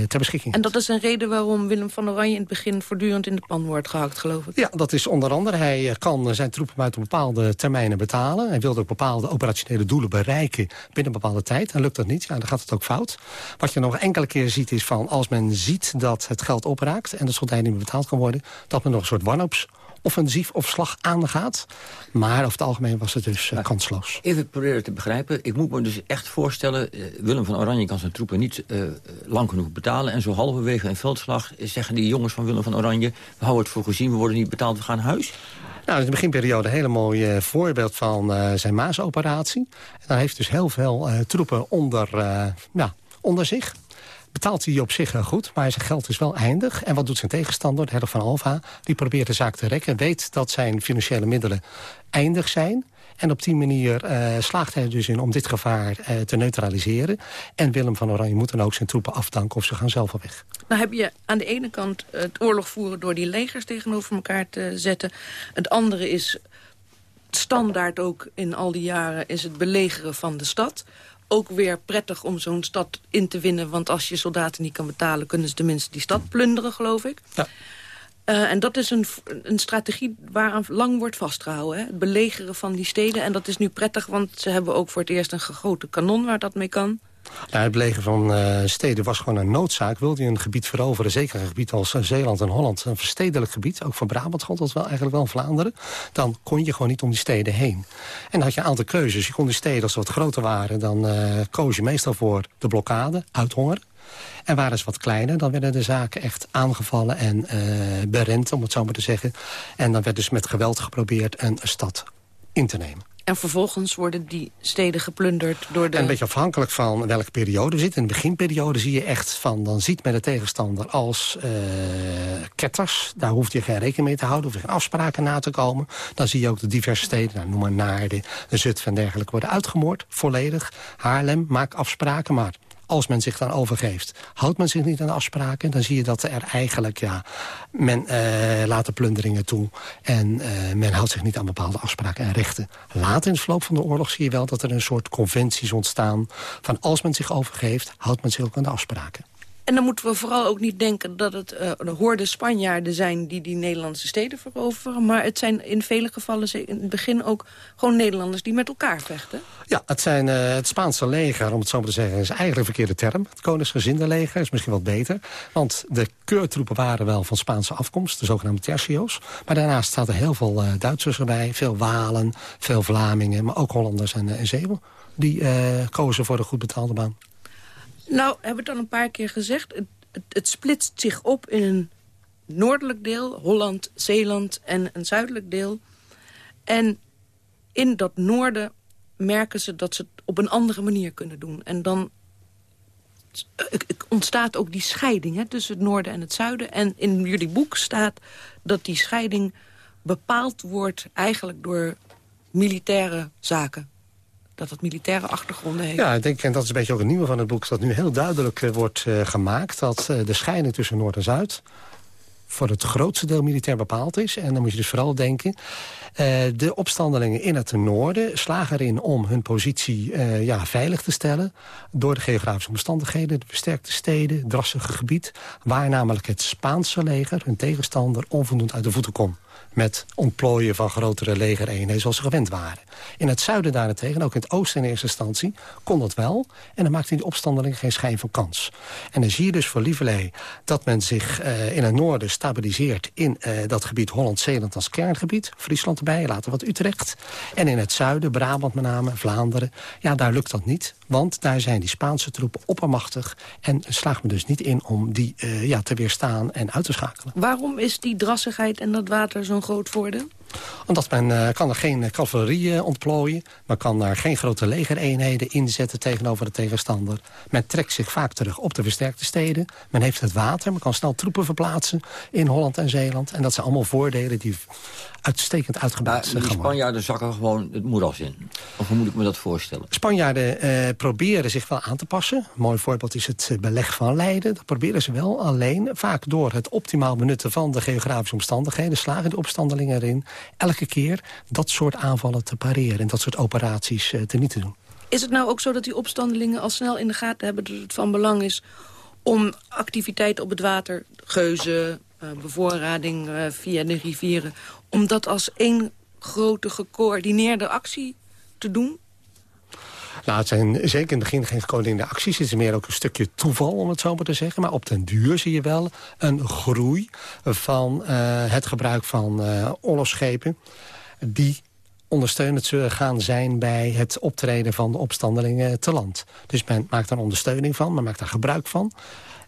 ter beschikking En dat is een reden waarom Willem van Oranje in het begin... voortdurend in de pan wordt gehakt, geloof ik. Ja, dat is onder andere. Hij eh, kan zijn troepen buiten bepaalde termijnen betalen. Hij wilde ook bepaalde operationele doelen bereiken binnen een bepaalde tijd. En lukt dat niet, ja, dan gaat het ook fout. Wat je nog enkele keer ziet is van als men ziet dat het geld opraakt... en de soldaat niet meer betaald kan worden... dat men nog een soort wanhoops offensief of slag aangaat. Maar over het algemeen was het dus eh, kansloos. Even proberen te begrijpen. Ik moet me dus echt voorstellen... eh, Willem van Oranje kan zijn troepen niet eh, lang genoeg betalen... en zo halverwege een veldslag zeggen die jongens van Willem van Oranje... we houden het voor gezien, we worden niet betaald, we gaan naar huis. Nou, in de beginperiode een hele mooie voorbeeld van zijn Maasoperatie. En daar heeft dus heel veel troepen onder, ja, onder zich. Betaalt hij op zich goed, maar zijn geld is wel eindig. En wat doet zijn tegenstander, de hertog van Alva? Die probeert de zaak te rekken, weet dat zijn financiële middelen eindig zijn... En op die manier eh, slaagt hij dus in om dit gevaar eh, te neutraliseren. En Willem van Oranje moet dan ook zijn troepen afdanken of ze gaan zelf al weg. Nou heb je aan de ene kant het oorlog voeren door die legers tegenover elkaar te zetten. Het andere is standaard ook in al die jaren is het belegeren van de stad. Ook weer prettig om zo'n stad in te winnen. Want als je soldaten niet kan betalen... kunnen ze tenminste die stad plunderen, geloof ik. Ja. Uh, en dat is een, een strategie waaraan lang wordt vastgehouden. Hè? Het belegeren van die steden. En dat is nu prettig, want ze hebben ook voor het eerst een grote kanon waar dat mee kan. Nou, het belegeren van uh, steden was gewoon een noodzaak. Wilde je een gebied veroveren, zeker een gebied als uh, Zeeland en Holland... een verstedelijk gebied, ook van Brabant gold dat wel eigenlijk wel Vlaanderen... dan kon je gewoon niet om die steden heen. En dan had je een aantal keuzes. Je kon die steden, als ze wat groter waren... dan uh, koos je meestal voor de blokkade, uithongeren. En waren ze wat kleiner, dan werden de zaken echt aangevallen en berend, om het zo maar te zeggen. En dan werd dus met geweld geprobeerd een stad in te nemen. En vervolgens worden die steden geplunderd door de... En een beetje afhankelijk van welke periode zit. In de beginperiode zie je echt van... dan ziet men de tegenstander als uh, ketters. Daar hoeft je geen rekening mee te houden. Hoeft je geen afspraken na te komen. Dan zie je ook de diverse steden. Nou, noem maar Naarden, Zutphen en dergelijke worden uitgemoord. Volledig. Haarlem, maak afspraken. Maar als men zich dan overgeeft, houdt men zich niet aan de afspraken... dan zie je dat er eigenlijk, ja, men uh, laat de plunderingen toe... en uh, men houdt zich niet aan bepaalde afspraken en rechten. Later in het verloop van de oorlog zie je wel dat er een soort conventies ontstaan... van als men zich overgeeft, houdt men zich ook aan de afspraken. En dan moeten we vooral ook niet denken dat het uh, de hoorde Spanjaarden zijn... die die Nederlandse steden veroveren. Maar het zijn in vele gevallen in het begin ook gewoon Nederlanders... die met elkaar vechten. Ja, het, zijn, uh, het Spaanse leger, om het zo maar te zeggen... is eigenlijk een verkeerde term. Het koningsgezinde leger is misschien wat beter. Want de keurtroepen waren wel van Spaanse afkomst. De zogenaamde tercio's. Maar daarnaast zaten heel veel uh, Duitsers erbij. Veel Walen, veel Vlamingen. Maar ook Hollanders en, en Zeeuwen. Die kozen voor de goed betaalde baan. Nou, hebben we het al een paar keer gezegd. Het, het, het, splitst zich op in een noordelijk deel, Holland, Zeeland en een zuidelijk deel. En in dat noorden merken ze dat ze het op een andere manier kunnen doen. En dan ontstaat ook die scheiding hè, tussen het noorden en het zuiden. En in jullie boek staat dat die scheiding bepaald wordt eigenlijk door militaire zaken dat het militaire achtergronden heeft. Ja, ik denk, en dat is een beetje ook het nieuwe van het boek... dat nu heel duidelijk uh, wordt uh, gemaakt... dat uh, de scheiding tussen Noord en Zuid voor het grootste deel militair bepaald is. En dan moet je dus vooral denken... de opstandelingen in het noorden slagen erin om hun positie ja, veilig te stellen... door de geografische omstandigheden, de versterkte steden, drassige gebied... waar namelijk het Spaanse leger, hun tegenstander, onvoldoende uit de voeten komt met ontplooien van grotere legereenheden zoals ze gewend waren. In het zuiden daarentegen, ook in het oosten in eerste instantie, kon dat wel. En dan maakte die opstandeling geen schijn van kans. En dan zie je dus voor Lieverlee dat men zich uh, in het noorden stabiliseert... in uh, dat gebied Holland-Zeeland als kerngebied. Friesland erbij, later wat Utrecht. En in het zuiden, Brabant met name, Vlaanderen... ja, daar lukt dat niet. Want daar zijn die Spaanse troepen oppermachtig... en slaagt men dus niet in om die uh, ja, te weerstaan en uit te schakelen. Waarom is die drassigheid en dat water zo'n groot voordeel? Omdat men uh, kan er geen cavalerie uh, ontplooien. Men kan daar geen grote legereenheden inzetten tegenover de tegenstander. Men trekt zich vaak terug op de versterkte steden. Men heeft het water, men kan snel troepen verplaatsen in Holland en Zeeland. En dat zijn allemaal voordelen die uitstekend uitgebuit zijn. Die Spanjaarden zakken gewoon het moeras in. Of hoe moet ik me dat voorstellen? Spanjaarden uh, proberen zich wel aan te passen. Een mooi voorbeeld is het beleg van Leiden. Dat proberen ze wel, alleen vaak door het optimaal benutten van de geografische omstandigheden... slagen de opstandelingen erin elke keer dat soort aanvallen te pareren... en dat soort operaties uh, te niet te doen. Is het nou ook zo dat die opstandelingen al snel in de gaten hebben... dat het van belang is om activiteit op het water, geuzen, uh, bevoorrading uh, via de rivieren... om dat als één grote gecoördineerde actie te doen? Nou, het zijn zeker in het begin geen gecoördineerde acties. Het is meer ook een stukje toeval, om het zo maar te zeggen. Maar op den duur zie je wel een groei van uh, het gebruik van uh, oorlogsschepen... die ondersteunend gaan zijn bij het optreden van de opstandelingen te land. Dus men maakt daar ondersteuning van, men maakt daar gebruik van.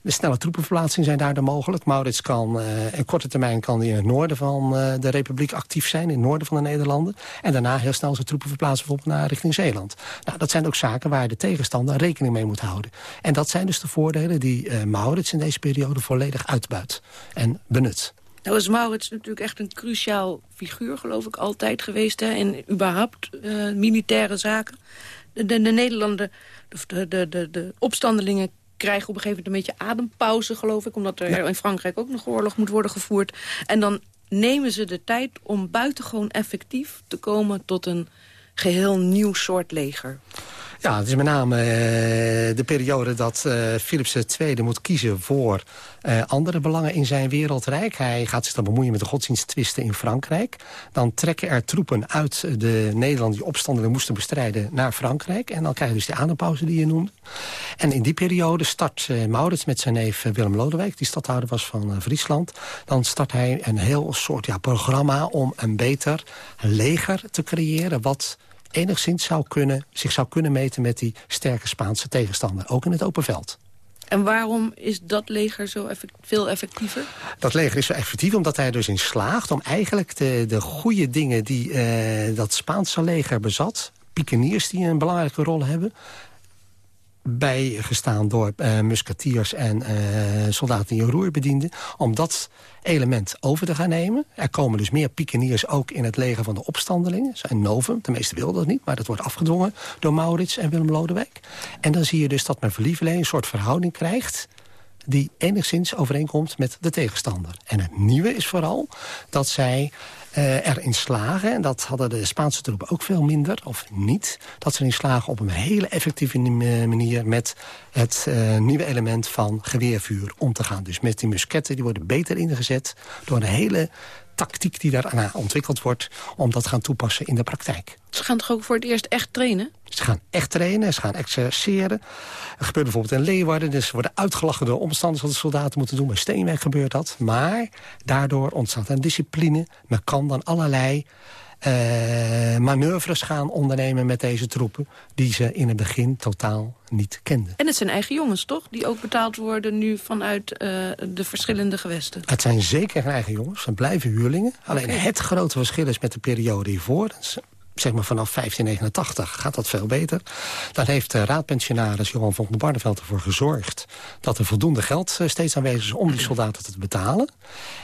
De snelle troepenverplaatsing zijn daardoor mogelijk. Maurits kan uh, in korte termijn kan in het noorden van uh, de republiek actief zijn. In het noorden van de Nederlanden. En daarna heel snel zijn troepen verplaatsen bijvoorbeeld naar richting Zeeland. Nou, dat zijn ook zaken waar de tegenstander rekening mee moet houden. En dat zijn dus de voordelen die uh, Maurits in deze periode volledig uitbuit. En benut. Nou is Maurits natuurlijk echt een cruciaal figuur, geloof ik, altijd geweest. Hè, in überhaupt militaire zaken. De, de, de Nederlanden, de, de, de, de opstandelingen krijgen op een gegeven moment een beetje adempauze, geloof ik. Omdat er ja. in Frankrijk ook nog oorlog moet worden gevoerd. En dan nemen ze de tijd om buitengewoon effectief te komen tot een geheel nieuw soort leger. Ja, het is met name uh, de periode dat uh, Philips II moet kiezen voor uh, andere belangen in zijn wereldrijk. Hij gaat zich dan bemoeien met de godsdiensttwisten in Frankrijk. Dan trekken er troepen uit de Nederland die opstanden moesten bestrijden naar Frankrijk. En dan krijg je dus die adempauze die je noemde. En in die periode start Maurits met zijn neef Willem Lodewijk, die stadhouder was van Friesland. Dan start hij een heel soort programma om een beter leger te creëren... wat enigszins zou kunnen, zich zou kunnen meten met die sterke Spaanse tegenstander. Ook in het open veld. En waarom is dat leger zo effect veel effectiever? Dat leger is zo effectief omdat hij er dus in slaagt... om eigenlijk de, de goede dingen die uh, dat Spaanse leger bezat... pikeniers die een belangrijke rol hebben bijgestaan door uh, musketiers en uh, soldaten die een roer bedienden... om dat element over te gaan nemen. Er komen dus meer pikeniers ook in het leger van de opstandelingen. Zijn novum, de meeste wilden dat niet... maar dat wordt afgedwongen door Maurits en Willem Lodewijk. En dan zie je dus dat men verlieveleen een soort verhouding krijgt die enigszins overeenkomt met de tegenstander. En het nieuwe is vooral dat zij erin slagen... en dat hadden de Spaanse troepen ook veel minder, of niet... dat ze erin slagen op een hele effectieve manier... met het uh, nieuwe element van geweervuur om te gaan. Dus met die musketten, die worden beter ingezet... door een hele tactiek die daarna ontwikkeld wordt... om dat te gaan toepassen in de praktijk. Ze gaan toch ook voor het eerst echt trainen? Ze gaan echt trainen, ze gaan exerceren. Er gebeurt bijvoorbeeld in Leeuwarden. Dus ze worden uitgelachen door omstanders wat de soldaten moeten doen. Bij Steenwijk gebeurt dat. Maar daardoor ontstaat een discipline. Men kan dan allerlei uh, manoeuvres gaan ondernemen met deze troepen... die ze in het begin totaal niet kenden. En het zijn eigen jongens, toch? Die ook betaald worden nu vanuit uh, de verschillende gewesten. Het zijn zeker eigen jongens. Het blijven huurlingen. Alleen het grote verschil is met de periode hiervoor zeg maar vanaf 1589 gaat dat veel beter. Dan heeft de raadpensionaris Johan van den Barneveld ervoor gezorgd... dat er voldoende geld eh, steeds aanwezig is om die soldaten te betalen.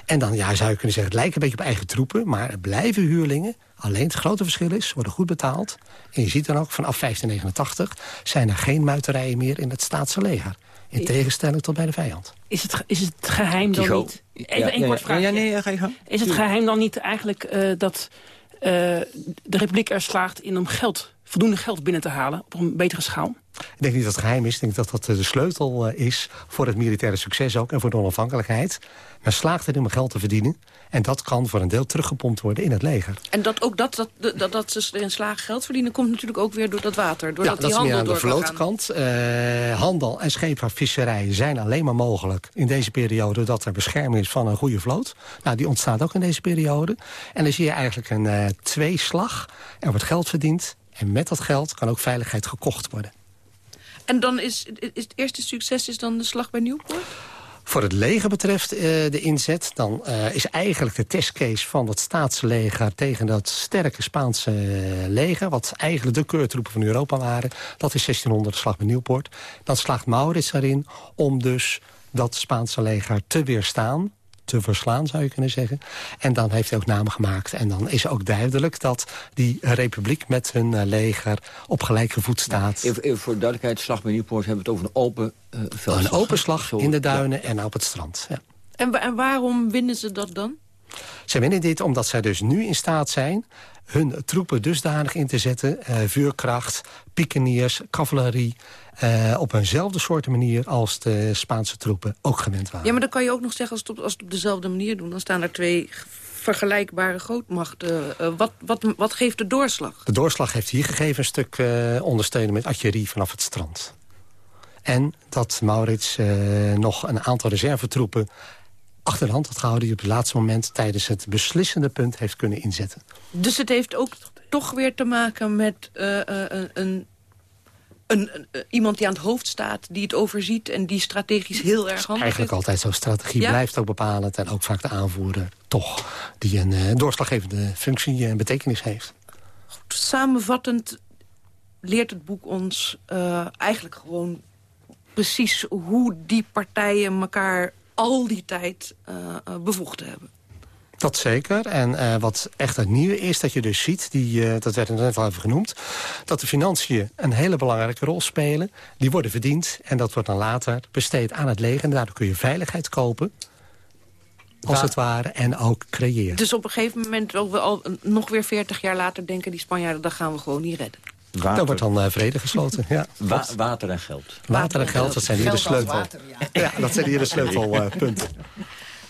En dan ja, zou je kunnen zeggen, het lijkt een beetje op eigen troepen... maar er blijven huurlingen. Alleen het grote verschil is, ze worden goed betaald. En je ziet dan ook, vanaf 1589 zijn er geen muiterijen meer in het staatse leger. In tegenstelling tot bij de vijand. Is het, is het geheim dan niet... Even een kort vraagje. Ja, nee, ga je gaan. Is het geheim dan niet eigenlijk uh, dat de Republiek er slaagt in om geld, voldoende geld binnen te halen op een betere schaal? Ik denk niet dat het geheim is. Ik denk dat dat de sleutel uh, is voor het militaire succes ook... en voor de onafhankelijkheid. Men slaagt erin om geld te verdienen. En dat kan voor een deel teruggepompt worden in het leger. En dat ook dat, dat, dat, dat ze in slagen geld verdienen... komt natuurlijk ook weer door dat water. Doordat ja, dat die handel is meer aan de vlootkant. Uh, handel en scheepvaartvisserij zijn alleen maar mogelijk in deze periode... dat er bescherming is van een goede vloot. Nou, die ontstaat ook in deze periode. En dan zie je eigenlijk een uh, tweeslag. Er wordt geld verdiend en met dat geld kan ook veiligheid gekocht worden. En dan is, is het eerste succes is dan de slag bij Nieuwpoort? Voor het leger betreft uh, de inzet, dan uh, is eigenlijk de testcase van het staatsleger tegen dat sterke Spaanse uh, leger, wat eigenlijk de keurtroepen van Europa waren, dat is 1600 de slag bij Nieuwpoort. Dan slaagt Maurits erin om dus dat Spaanse leger te weerstaan te verslaan, zou je kunnen zeggen. En dan heeft hij ook namen gemaakt. En dan is ook duidelijk dat die republiek met hun uh, leger op gelijke voet staat. Even, even voor duidelijkheid, slag bij Nieuwpoort hebben we het over een open uh, veld. Een open slag in de duinen ja. en op het strand. Ja. En, en waarom winnen ze dat dan? Ze winnen dit omdat zij dus nu in staat zijn hun troepen dusdanig in te zetten... Uh, vuurkracht, pikeniers, cavalerie... Uh, op eenzelfde soort manier als de Spaanse troepen ook gewend waren. Ja, maar dan kan je ook nog zeggen, als het op, als het op dezelfde manier doen... dan staan er twee vergelijkbare grootmachten. Uh, wat, wat, wat geeft de doorslag? De doorslag heeft hier gegeven een stuk ondersteunen met artillerie vanaf het strand. En dat Maurits nog een aantal reservetroepen achter de hand had gehouden... die op het laatste moment tijdens het beslissende punt heeft kunnen inzetten. Dus het heeft ook toch weer te maken met uh, uh, een, een, een, iemand die aan het hoofd staat... die het overziet en die strategisch heel erg handig is? Eigenlijk altijd zo. Strategie ja? blijft ook bepalend en ook vaak de aanvoerder toch... die een uh, doorslaggevende functie en betekenis heeft. Goed, samenvattend leert het boek ons eigenlijk gewoon precies hoe die partijen elkaar al die tijd uh, uh, bevoegd te hebben. Dat zeker. En uh, wat echt het nieuwe is, dat je dus ziet... Die, uh, dat werd net al even genoemd... dat de financiën een hele belangrijke rol spelen. Die worden verdiend en dat wordt dan later besteed aan het leger. En daardoor kun je veiligheid kopen als het ware, en ook creëren. Dus op een gegeven moment, al, al, nog weer 40 jaar later... denken die Spanjaarden, dat gaan we gewoon niet redden. Water. Dan wordt dan uh, vrede gesloten. Ja. Wa water en geld. Water en geld, dat zijn hier de sleutel. Water, ja. ja. dat zijn hier de sleutelpunten. Uh,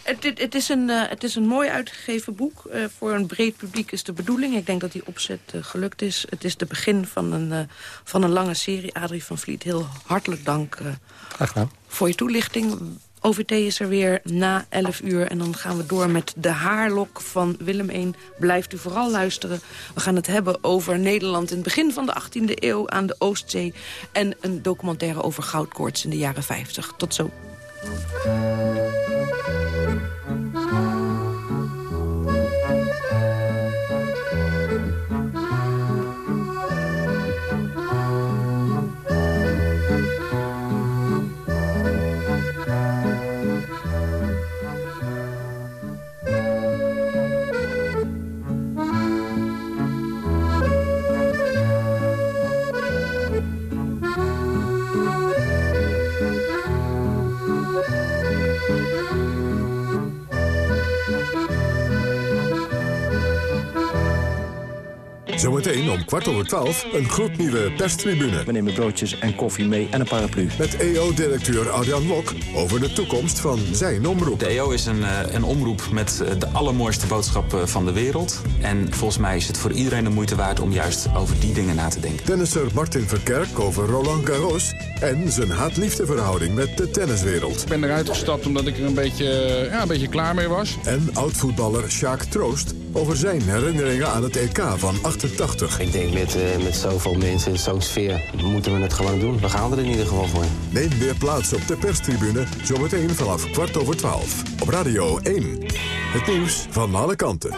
het, het, het, is een, uh, het is een mooi uitgegeven boek. Uh, voor een breed publiek is de bedoeling. Ik denk dat die opzet uh, gelukt is. Het is de begin van een, van een lange serie. Adrie van Vliet, heel hartelijk dank voor je toelichting. OVT is er weer na 11 uur. En dan gaan we door met de haarlok van Willem I. Blijft u vooral luisteren. We gaan het hebben over Nederland in het begin van de 18e eeuw aan de Oostzee. En een documentaire over goudkoorts in de jaren 50. Tot zo. Zometeen om kwart over twaalf een gloednieuwe perstribune. We nemen broodjes en koffie mee en een paraplu. Met EO-directeur Arjan Lok over de toekomst van zijn omroep. De EO is een, eh, een omroep met eh, de allermooiste boodschappen van de wereld. En volgens mij is het voor iedereen de moeite waard om juist over die dingen na te denken. Tennisser Martin Verkerk over Roland Garros... en zijn haat-liefdeverhouding met de tenniswereld. Ik ben eruit gestapt omdat ik er een beetje, ja, een beetje klaar mee was. En oud-voetballer Sjaak Troost over zijn herinneringen aan het EK van 88. Ik denk met, uh, met zoveel mensen in zo'n sfeer moeten we het gewoon doen. We gaan er in ieder geval voor. Neem weer plaats op de perstribune, zometeen vanaf kwart over twaalf. Op Radio 1. Het nieuws van alle kanten.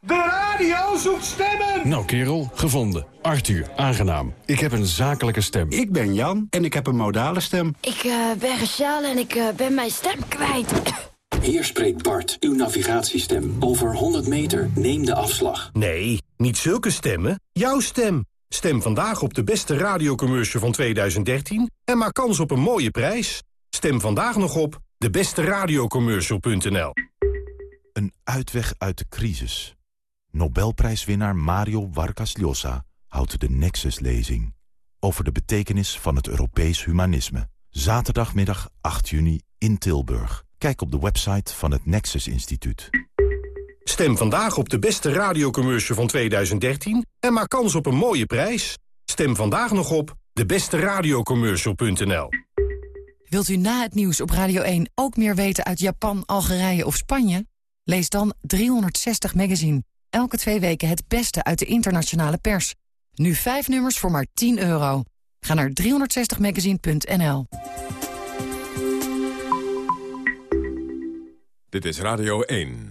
De radio zoekt stemmen! Nou kerel, gevonden. Arthur, aangenaam. Ik heb een zakelijke stem. Ik ben Jan en ik heb een modale stem. Ik uh, ben Rachel en ik uh, ben mijn stem kwijt. Hier spreekt Bart, uw navigatiestem. Over 100 meter, neem de afslag. Nee, niet zulke stemmen. Jouw stem. Stem vandaag op de beste radiocommercial van 2013 en maak kans op een mooie prijs. Stem vandaag nog op debesteradiocommercial.nl Een uitweg uit de crisis. Nobelprijswinnaar Mario Vargas Llosa houdt de Nexus-lezing... over de betekenis van het Europees humanisme. Zaterdagmiddag 8 juni in Tilburg. Kijk op de website van het Nexus Instituut. Stem vandaag op de beste radiocommercial van 2013 en maak kans op een mooie prijs. Stem vandaag nog op debesteradiocommercial.nl Wilt u na het nieuws op Radio 1 ook meer weten uit Japan, Algerije of Spanje? Lees dan 360 Magazine. Elke twee weken het beste uit de internationale pers. Nu vijf nummers voor maar 10 euro. Ga naar 360magazine.nl Dit is Radio 1.